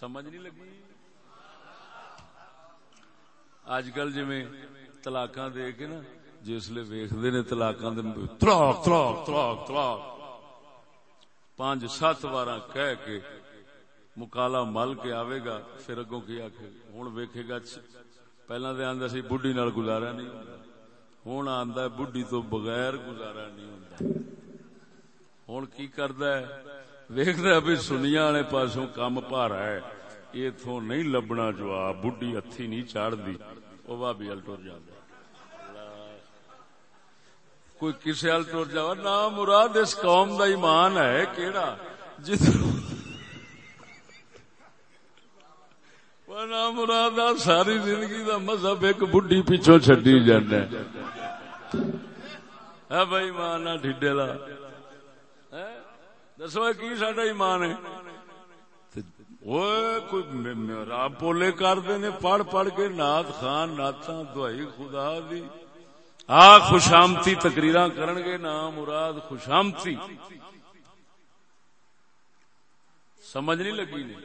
سمجھ نہیں لگی؟ اج کل جی تلاک دے کے نا جسے ویختے نے تلاک تلاک تلاک تلاک تلاک پانچ سات بار کہہ کے مکالا مل کے آئے گا، پھر اگوں کی آخ ہوں ویکے گا پہلا تو آدھا سی بڈی نال گزارا نہیں ہوں آدھا بڈی تو بغیر گزارا نہیں ہوں ہوں کی کرد ویکد بھی سنیا والے پاسوں کام پارا ہے۔ اتو نہیں لبنا جواب بڈی ہتھی نہیں چاڑتی وہ بھابی ہل ٹر جانا کوئی کسی ہل ٹر جا نہ، مراد اس قوم دا ایمان ہے، کیڑا؟ جس نام مراد ساری زندگی دا مذہب ایک بڈی پیچھو چڈی جانا ہے بھائی مان ڈھڈے لا۔ دسو کی سڈا ایمان ہے؟ رب پولے کرتے نے، پڑھ پڑھ کے نات خان نات دوائی خدا دی۔ آ، خوشامتی تقریر کرن گے، نام مراد خوشامتی۔ سمجھ نہیں لگی نہیں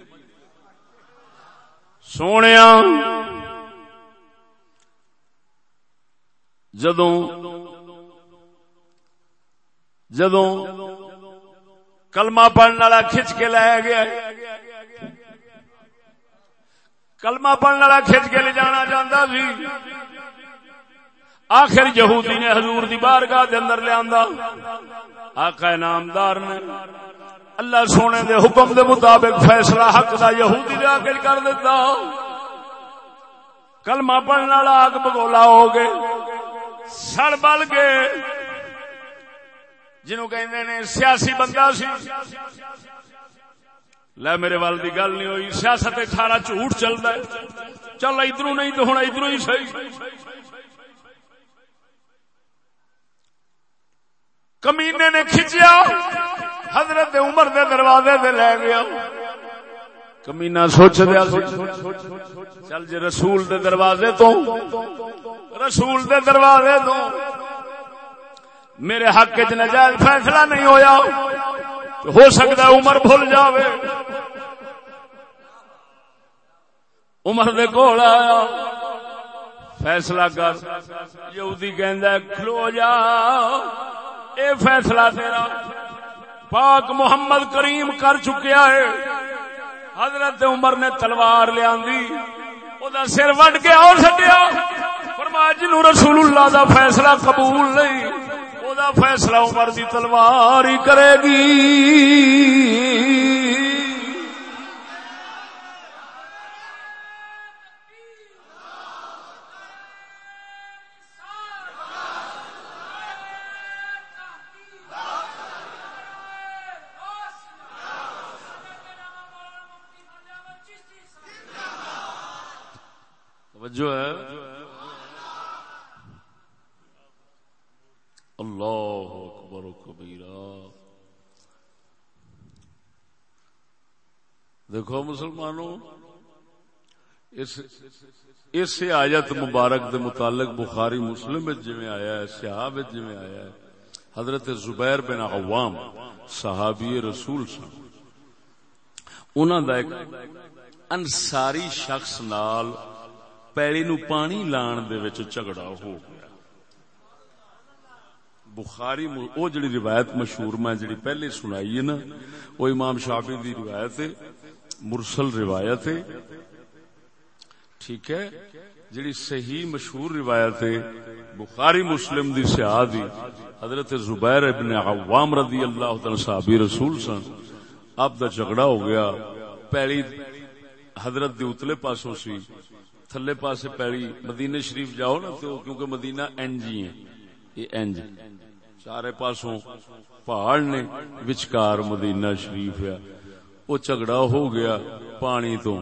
سونے جدو جدو کلمہ پڑھنے والا کھچ کے لایا گیا۔ کلمہ پڑھنے والا کھچ کے لے جانا چاہتا سی۔ آخر یہودی نے حضور دی بارگاہ دے اندر لیا آقا نامدار نے اللہ سونے دے حکم دے مطابق فیصلہ حق دا یہودی دے آخر کر دیتا۔ کلمہ پڑھنے والا آگ بگولا ہو گئے، سڑ بل گئے۔ جنہوں کہندے نے، سیاسی بندہ سی۔ لے میرے وال دی گل نہیں ہوئی، سیاست کھارا جھوٹ چلتا ہے۔ چل ادھر نہیں تو ہوں ادھر ہی صحیح۔ کمینے نے کھچیا، حضرت عمر دے دروازے دے لے گیا۔ کمینا سوچ دیا چل جی رسول دے دروازے تو۔ رسول دے دروازے تو۔ میرے حق چ نجائز فیصلہ نہیں ہویا۔ ہو سکتا عمر بھول جاوے۔ عمر دے کول آیا۔ فیصلہ کر۔ یہودی کہندا کھلو جا۔ اے فیصلہ تیرا۔ پاک محمد کریم کر چکیا ہے۔ حضرت عمر نے تلوار لیا سر وڈ کے اور سٹیا۔ فرمایا جنو رسول اللہ دا فیصلہ قبول نہیں فیصلہ عمر دی تلوار ہی کرے گی۔ جو ہے۔ اللہ اکبر و کبیرہ۔ دیکھو مسلمانوں، اس اس آیت مبارک دے متعلق بخاری مسلم جی آیا ہے سیاب جی آیا ہے، حضرت زبیر بن عوام، صحابی رسول سن۔ انہوں دا ایک انصاری شخص نال پیڑی نو پانی لان دے وچ جھگڑا ہو۔ گیا بخاری او جڑی روایت مشہور میں جڑی پہلے سنائی ہے نا، وہ امام شافی دی روایت ہے، مرسل روایت ہے۔ ٹھیک ہے؟ جڑی صحیح مشہور روایت ہے، بخاری مسلم دی سیادی حضرت زبیر ابن عوام رضی اللہ تعالی صحابی رسول سن۔ اب دا جھگڑا ہو گیا۔ پیڑی حضرت دی اتلے پاسوں سی، تھلے پاسے پیڑی مدینے شریف جاؤ نا تو، کیونکہ مدینہ این جی ہے یہ این چارے پاسوں پہاڑ نے وچکار مدینہ شریف ہے۔ وہ جھگڑا ہو گیا پانی تو۔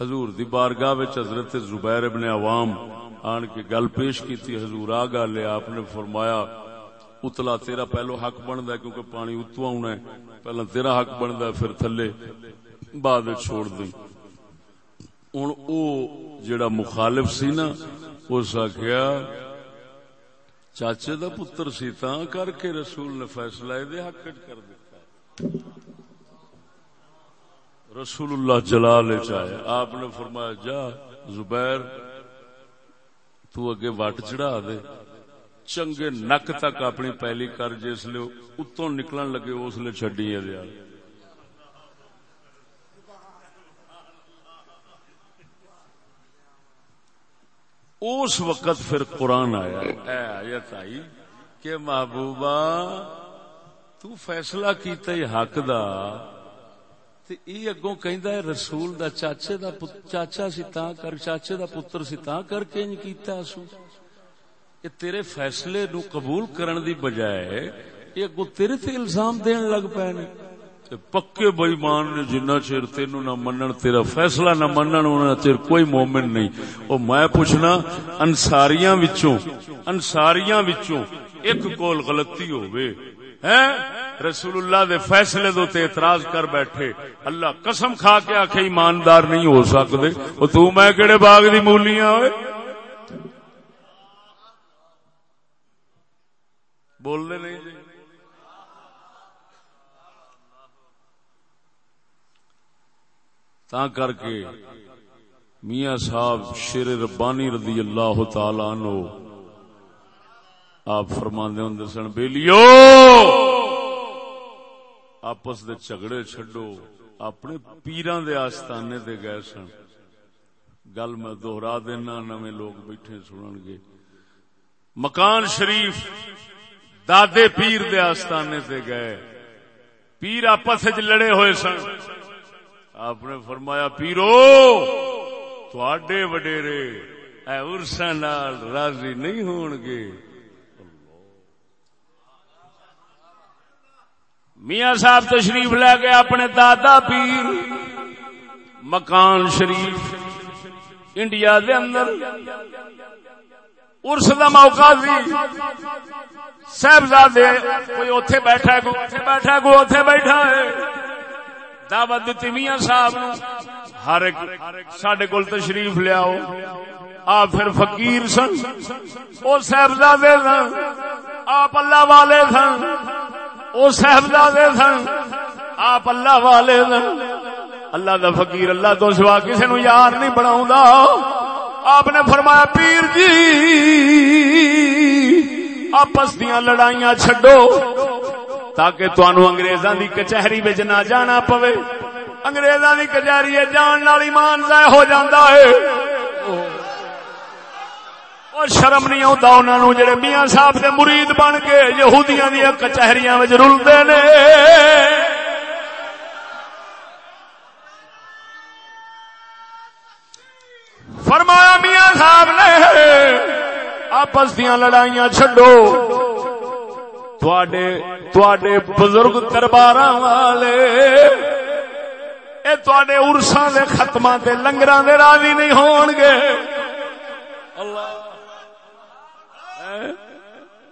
حضور دی بارگاہ وچ حضرت زبیر ابن عوام آن کے گل پیش کی تھی حضور آ گل آپ نے فرمایا، اتلا تیرا پہلو حق بندا ہے کیونکہ پانی اتو آنا ہے۔ پہلا تیرا حق بندا ہے، پھر تھلے بعد چھوڑ دیں۔ ہوں او جڑا مخالف سی نا اس آخیا چاچے دا پتر سی تا کر کے رسول نے فیصلہ دے حق کر دیتا رسول اللہ جلال چاہے آپ نے فرمایا، جا زبیر، تو اگے وٹ چڑھا دے۔ چنگے نک تک اپنی پہلی کر، جس لیے اتوں نکلن لگے، اس لیے چڈی ہے اس وقت پھر قرآن آیا۔ اے آیت آئی کہ محبوبہ، تو فیصلہ کیتا ہی حق دا، تے ای اگوں کہندا ہے رسول دا، چاچے دا چاچا سی تاں کر، چاچے دا پتر سی تاں کر کے انج کیتا اسو یہ تیرے فیصلے نو قبول کرن دی بجائے یہ اگوں تیرے تے الزام دین لگ پے نے۔ پکے بئیمان نے جنہ چیر تین نہ منن، تیرا فیصلہ نہ منن، انہاں چیر کوئی مومن نہیں۔ او میں پوچھنا، انصاریاں وچوں انصاریاں وچوں ایک کول غلطی ہووے؟ ہیں؟ رسول اللہ دے فیصلے دو تے اعتراض کر بیٹھے۔ اللہ قسم کھا کے آکھے، ایماندار نہیں ہو سکدے۔ او تو میں کیڑے باغ دی مولیاں ہوئے؟ بول دے نہیں جی تا کر کے میاں صاحب شیر ربانی رضی اللہ تعالی عنہ آپ فرماندے ہوں سن بیلیو آپس دے جھگڑے چھڈو اپنے پیران دے آستانے دے گئے سن گل میں دوہرا دینا نویں لوگ بیٹھے سنن گے مکان شریف دادے پیر دے آستانے دے گئے پیر آپس لڑے ہوئے سن آپ نے فرمایا، پیرو تھوڑے وڈیرے اے ارسا نال راضی نہیں ہون گے۔ میاں صاحب تشریف لے گئے اپنے دادا پیر مکان شریف انڈیا دے اندر ارس کا موقع سی صاحبزادے، کوئی اوتھے بیٹھا ہے، کوئی اوتھے بیٹھا ہے، کوئی اوتھے بیٹھا ہے۔ دعوت دیتی میاں صاحب نو۔ ہر ایک سڈے کول تشریف لیاؤ۔ آپ پھر فقیر سن۔ او صاحبزادے سن۔ آپ اللہ والے سن۔ او صاحبزادے سن۔ آپ اللہ والے سن۔ اللہ دا فقیر اللہ تو سوا کسی نو یار نہیں بنا آپ نے فرمایا، پیر جی آپس دیا لڑائیاں چھڈو۔ تاکہ تنوع اگریزاں دی کچہری بچ نہ جانا پوے۔ اگریزاں دی کچہری جان نال ایمان ضائع ہو جاندا ہے۔ اور شرم نہیں آتا انہوں نے جڑے میاں صاحب دے مرید بن کے یہودیاں دی کچہریاں وچ رلدے نے۔ فرمایا میاں صاحب نے، آپس دیا لڑائیاں چھڈو۔ تھوڑے بزرگ دربار والے۔ تے ارساں دے ختم دے لنگر دے راضی نہیں ہون گے۔ اللہ۔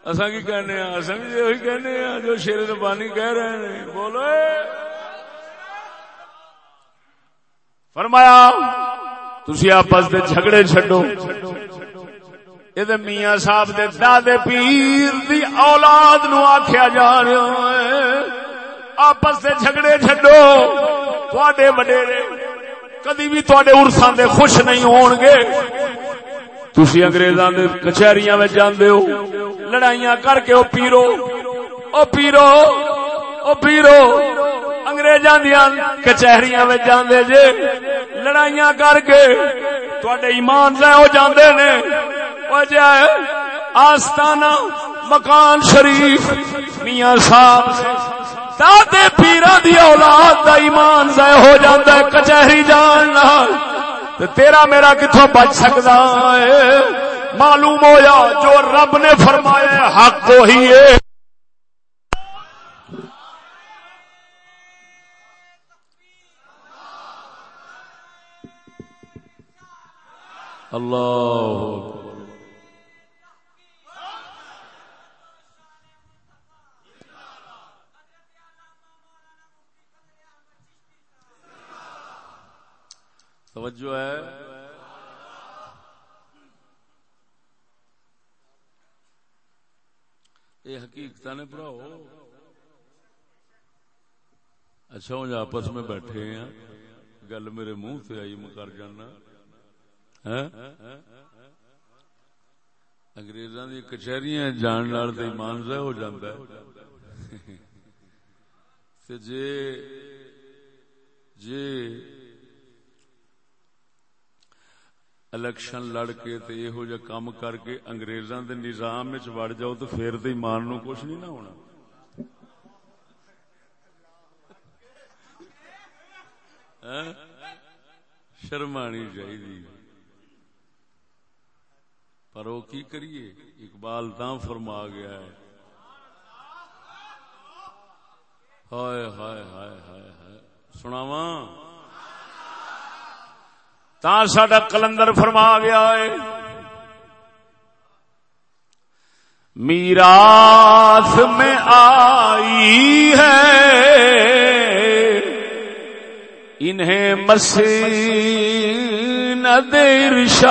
اصا کی کہنے اصا بھی یہ کہنے جو شیر زبانی کہہ رہے ہیں۔ بولو فرمایا تھی آپس دے جھگڑے چڈو یہ میاں صاحب دے دادے پیر دی اولاد نو آخیا جا رہا ہے آپس سے جھگڑے چڈو تھوڑے وڈیرے کدی بھی تھوڑے ارسان دے خوش نہیں ہون گے تھی اگریزاں دے کچہریاں جاندے ہو لڑائیاں کر کے او پیرو او پیرو او پیرو انگریزاں دیا کچہریاں میں جاندے جے لڑائیاں کر کے تھوڑے ایمان سے ہو جاندے نے وجہ آستانہ مکان شریف میاں صاحب دادے پیرا دی اولاد دا ایمان ضائع ہو جاتا ہے، کچہری جان تیرا میرا کتوں بچ سکتا ہے۔ معلوم ہویا جو رب نے فرمایا حق وہی ہے۔ اللہ۔ توجہ ہے۔ یہ حقیقت نے پڑھاؤ اچھا ہوں آپس میں بیٹھے ہیں۔ گل میرے منہ سے آئی، میں کر جانا۔ ہاں؟ انگریزاں دی کچہریاں جان لال تے ایمان ضائع ہو جاندا ہے۔ جے جے الیکشن لڑ کے تے یہو جا کام کر کے انگریزاں دے نظام وچ وڑ جاؤ تو پھر تے ایمان نو کچھ نہیں نہ ہونا۔ ہاں؟ شرمانی چاہیے پر وہ کی کریے؟ اقبال تا فرما گیا ہے۔ ہائے ہائے ہائے ہائے ہائے۔ سناواں؟ تا ساڈا کلندر فرما گیا ہے۔ میراث میں آئی ہے۔ انہیں مسند ارشاد۔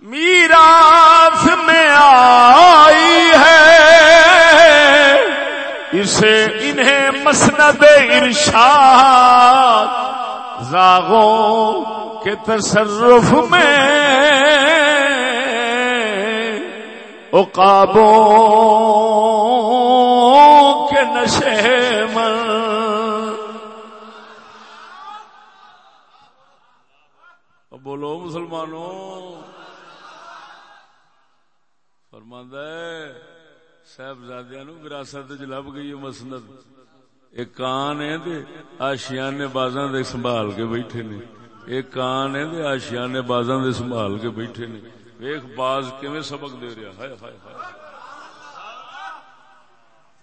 میراث میں آئی ہے۔ اسے مسند ارشاد زاغوں کے تصرف میں اقابوں کے نشے من بولو مسلمانوں فرماندہ صاحبزادیا نو وراثت لب گئی مسند۔ ایک کان ہے آشیان نے بازاں دے سنبھال کے بیٹھے نے۔ ایک کان ہے آشیان نے بازاں دے سنبھال کے بیٹھے نے۔ ویخ باز کیویں سبق دے رہا ہائے ہائے ہائے۔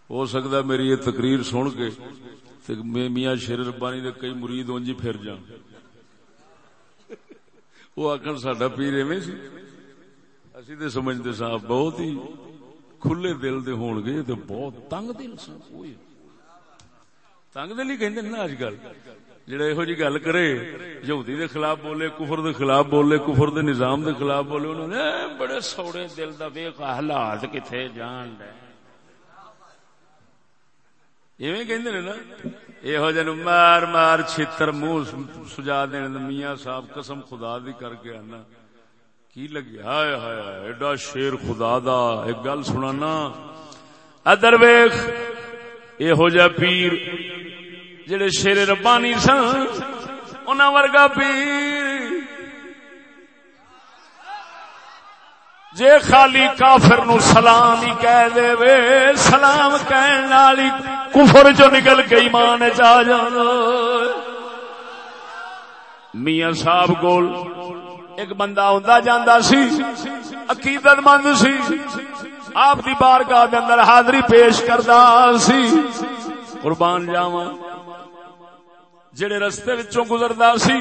ہو سکتا میری یہ تقریر سن کے تے میاں شیر ربانی دے کئی مرید اونجی پھر جان وہ آخر ساڈا پیر ایویں سی۔ اسی تے سمجھتے سا بہت ہی کھلے دل دے ہون گے تے بہت تنگ دل سن کوئی تنگ دل ہی کہندے نا اج کل جڑا یہو جی گل کرے یہودی دے خلاف بولے کفر دے خلاف بولے کفر دے نظام دے خلاف بولے انہوں نے بڑے سوڑے دل دا ویخ حالات کتنے جان ڈے ایویں کہندے نے نا یہو جن مار مار چھتر منہ سجا دین میاں صاحب قسم خدا دی کر کے آنا کی لگیا ہائے ہائے ایڈا شیر خدا دا ایک گل سنانا ادر ویخ یہو جا پیر جڑے شیر ربانی سن، انہاں ورگا پیر۔ جے خالی کافر نو سلام ہی کہہ دے وے، سلام کہن والی کفر جو نکل کے ایمان چا جانا میاں صاحب کول ایک بندہ ہوندا جاندا سی، عقیدت مند سی۔ آپ دی بارگاہ دے اندر حاضری پیش کردا سی۔ قربان جاواں۔ جڑے رستے وچوں گزردا سی،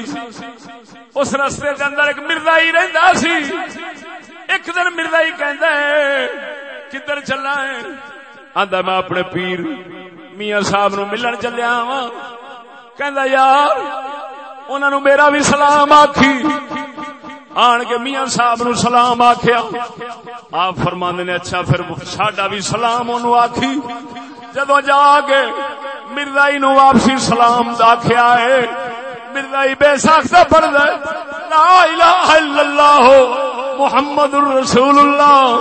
اس رستے دے اندر ایک مرزائی رہندا سی۔ ایک دن مرزائی کہندا ہے، کدھر چلنا ہے؟ آندا میں اپنے پیر میاں صاحب نو ملن چلیا وا کہندا، یار، انہاں نو میرا بھی سلام آکھی۔ آن کے میاں صاحب نو سلام آکھیا۔ آپ فرماندے نے اچھا پھر ساڈا بھی سلام اونوں آکھی۔ جدو جا کے مرزائی نو واپسی سلام آخیا ہے مرزائی بے ساختہ پڑھ دے لا الہ الا اللہ، محمد الرسول اللہ۔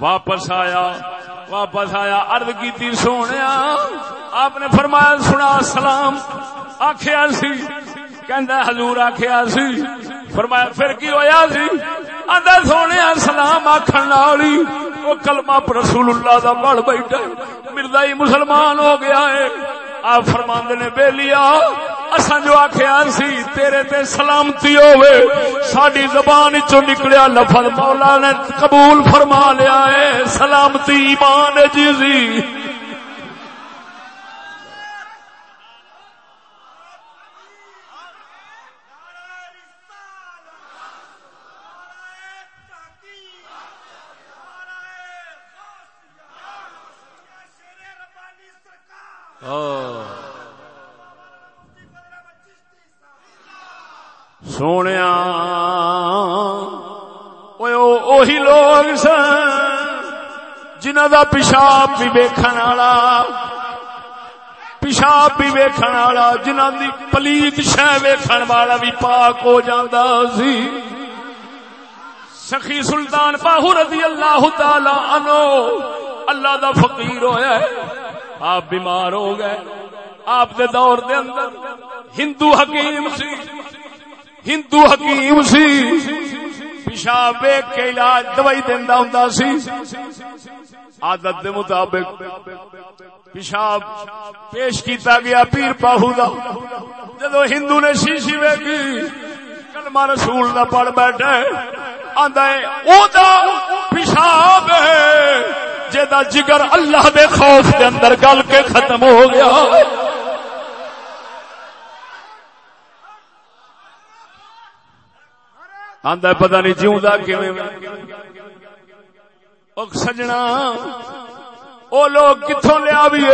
واپس آیا واپس آیا ارد کی سونے آپ نے فرمایا، سنا، سلام۔ آخیا سی کہ حضور آخیا سی۔ فرمایا، پھر کی ہویا سی؟ آدھا سونے سلام آخر والی وہ کلمہ رسول اللہ دا پڑھ بیٹھا مردا ہی مسلمان ہو گیا ہے۔ آپ فرماند نے بے لیا اصا جو آخیا سی، تیرے تے سلامتی ہوئے ساری زبان چو نکلیا لفظ مولا نے قبول فرما لیا ہے۔ سلامتی ایمان جیزی دا پیشاب بھی ویکھن والا، پیشاب بھی ویکھن والا جنہ دی پلیت شہ ویکھن والا بھی پاک ہو جاندا سی۔ سخی سلطان باہو رضی اللہ تعالی عنہ، اللہ دا فقیر ہویا ہے آپ بیمار ہو گئے۔ آپ دے دور دے اندر ہندو حکیم سی، ہندو حکیم سی۔ پیشاب ویک کے علاج دوائی دینا ہوں سی۔ عادت دے مطابق پیشاب پیش کیتا گیا پیر باہو دا۔ جدو ہندو نے شیشی ویکھی، کلمہ رسول دا پڑھ بیٹھے، آندا ہے، او دا پیشاب ہے جدا جگر اللہ دے خوف دے اندر گل کے ختم ہو گیا۔ آندا پتہ نہیں جیوندا کیویں۔ او سجنا او لوگ کتھوں لیا بھی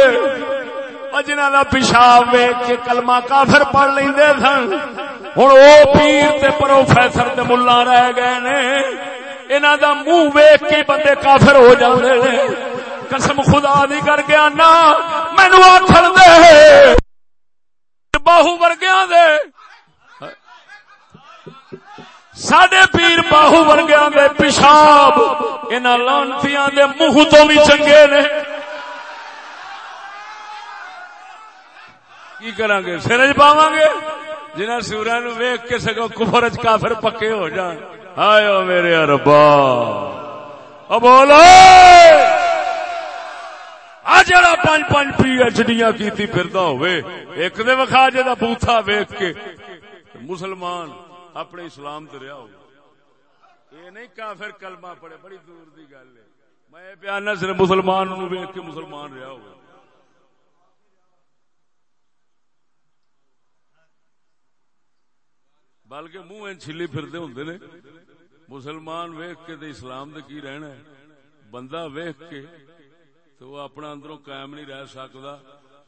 جنہ کا پیشاب ویک کے کلمہ کافر پڑھ لیندے سن ہوں او پیر تے پروفیسر تے ملا رہ گئے نے انہاں دا منہ ویک کے بندے کافر ہو جاندے نے قسم خدا دی کر گیا نا مینو آخر دے باہو ورگیا دے سڈے پیر باہو ورگیا دے پیشاب ان لانتیاں دے منہ تو بھی چنگے نے۔ کی کریں گے سرج پاو گے جنہ سورا نو ویک کے سگو کفرج کافر پکے ہو جان۔ آئے میرے ربا۔ بولو۔ جڑا پانچ پانچ پی ایچ ڈی کی پھردا ہوئے، ایک دے وکھا جا بوتھا ویک کے۔ مسلمان اپنے اسلام تے رہا ہو یہ نہیں کافر کلمہ پڑے بڑی دور دی گل ہے۔ میں پیانا صرف مسلمان نو ویک کے مسلمان رہا ہو بلکہ منہ چھلی پھرتے ہوں نے۔ مسلمان ویک کے دے اسلام دے کی رہنا ہے؟ بندہ ویک کے تو وہ اپنا اندروں قائم نہیں رہ سکتا۔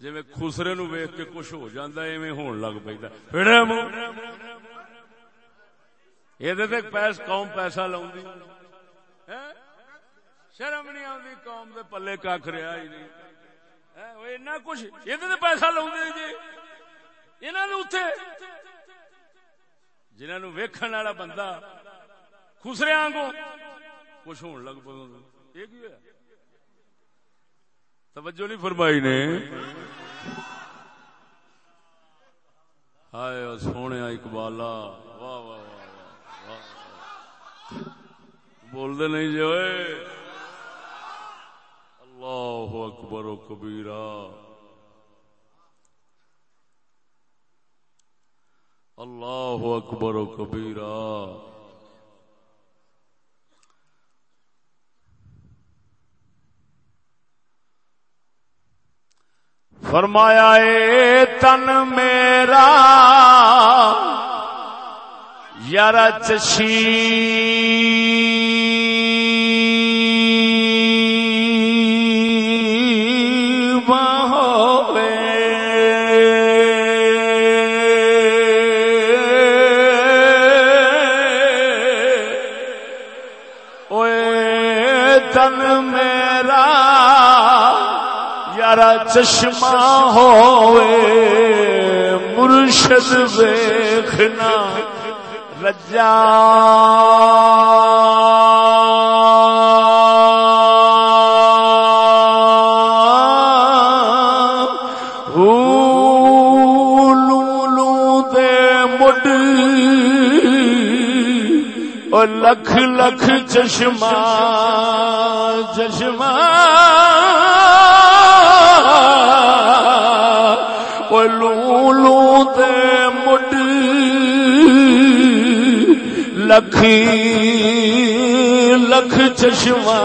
جی خسرے نو ویک کے کچھ ہو جاتا ایویں ہون لگ یہ پیس قوم پیسہ لاؤں شرم نہیں آتی قوم دے پلے کھ رہا ہی نہیں کچھ یہ پیسہ لاؤں جی جنہوں ویکھن والا بندہ خسرے آنگو کچھ ہون لگ پہ یہ توجہ نہیں فرمائی نے ہائے سونے اقبالا واہ واہ بول دے نہیں جی جو اللہ اکبر و کبیرا اللہ اکبر و کبیرا فرمایا، اے تن میرا یار چشی۔ چشمہ ہوئے۔ مرشد ویخنا لکھ لکھ چشمہ چشمہ۔ لکھ لکھ چشمہ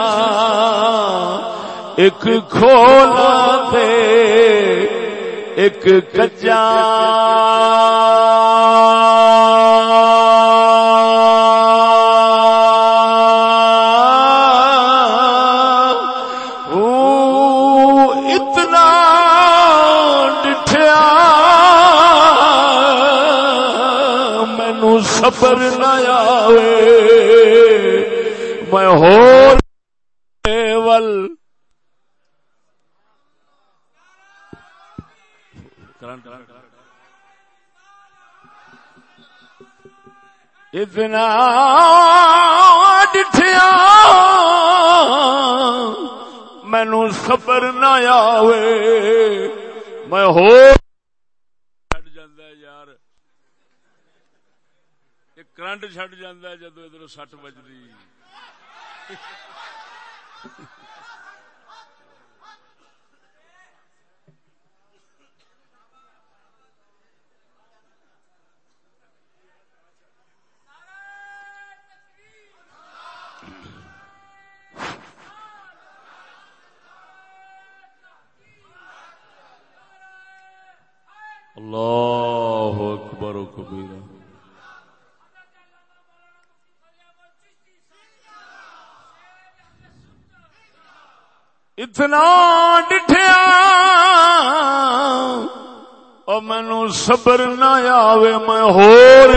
ایک کھولا دے ایک کچا۔ اتنا ڈٹھیا۔ مینو صبر نہ آوے۔ میں ہو یار۔ کرنٹ چڈ جاندہ جدو ادھر سٹ بجری اللہ اکبر و کبیرہ اتنا ڈٹھیا اور مینو صبر نہ آوے میں ہور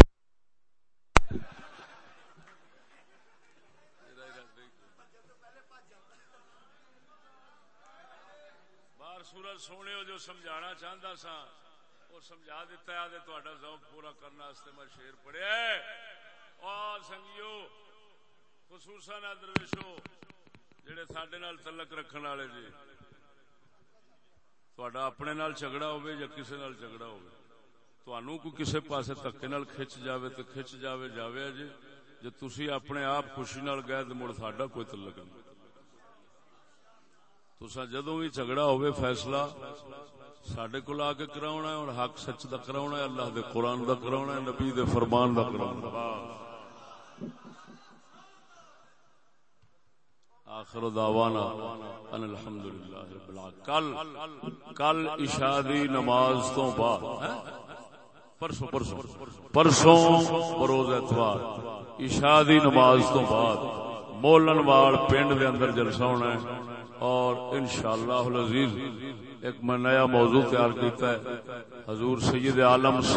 سورج سونے ہو جو سمجھانا چاہتا سا وہ سمجھا دیتا ہے آدھے ذوق پورا کرنا واسطے میں شیر پڑھیا ہے او سنگیو درویشو جڑے ساڈے نال تعلق رکھن والے جی تہاڈا اپنے نال جھگڑا ہوے یا کسے نال جھگڑا ہوے تانوں کو کسے پاسے دھکے نال کھچ جاوے تے کھچ جاوے جاوے جی جے تسی اپنے آپ خوشی نال گئے تے مڑ ساڈا کوئی تعلق نہیں تسا جدو بھی جھگڑا ہوئے فیصلہ سڈے کو آ کے کراؤنا ہے اور حق سچ دا کراؤنا ہے اللہ دے قرآن دا کراؤنا ہے نبی دے فرمان دا کراؤنا ہے آخر دعوانا ان الحمدللہ رب العالمین۔ کل کل عشاء دی نماز تو بعد پرسوں پرسوں پرسوں بروز اتوار۔ عشاء دی نماز تو بعد مولن وال پنڈ دے اندر جلسہ ہونا ہے اور انشاءاللہ العزیز ایک میں نیا موضوع تیار کیتا ہے۔ حضور سید عالم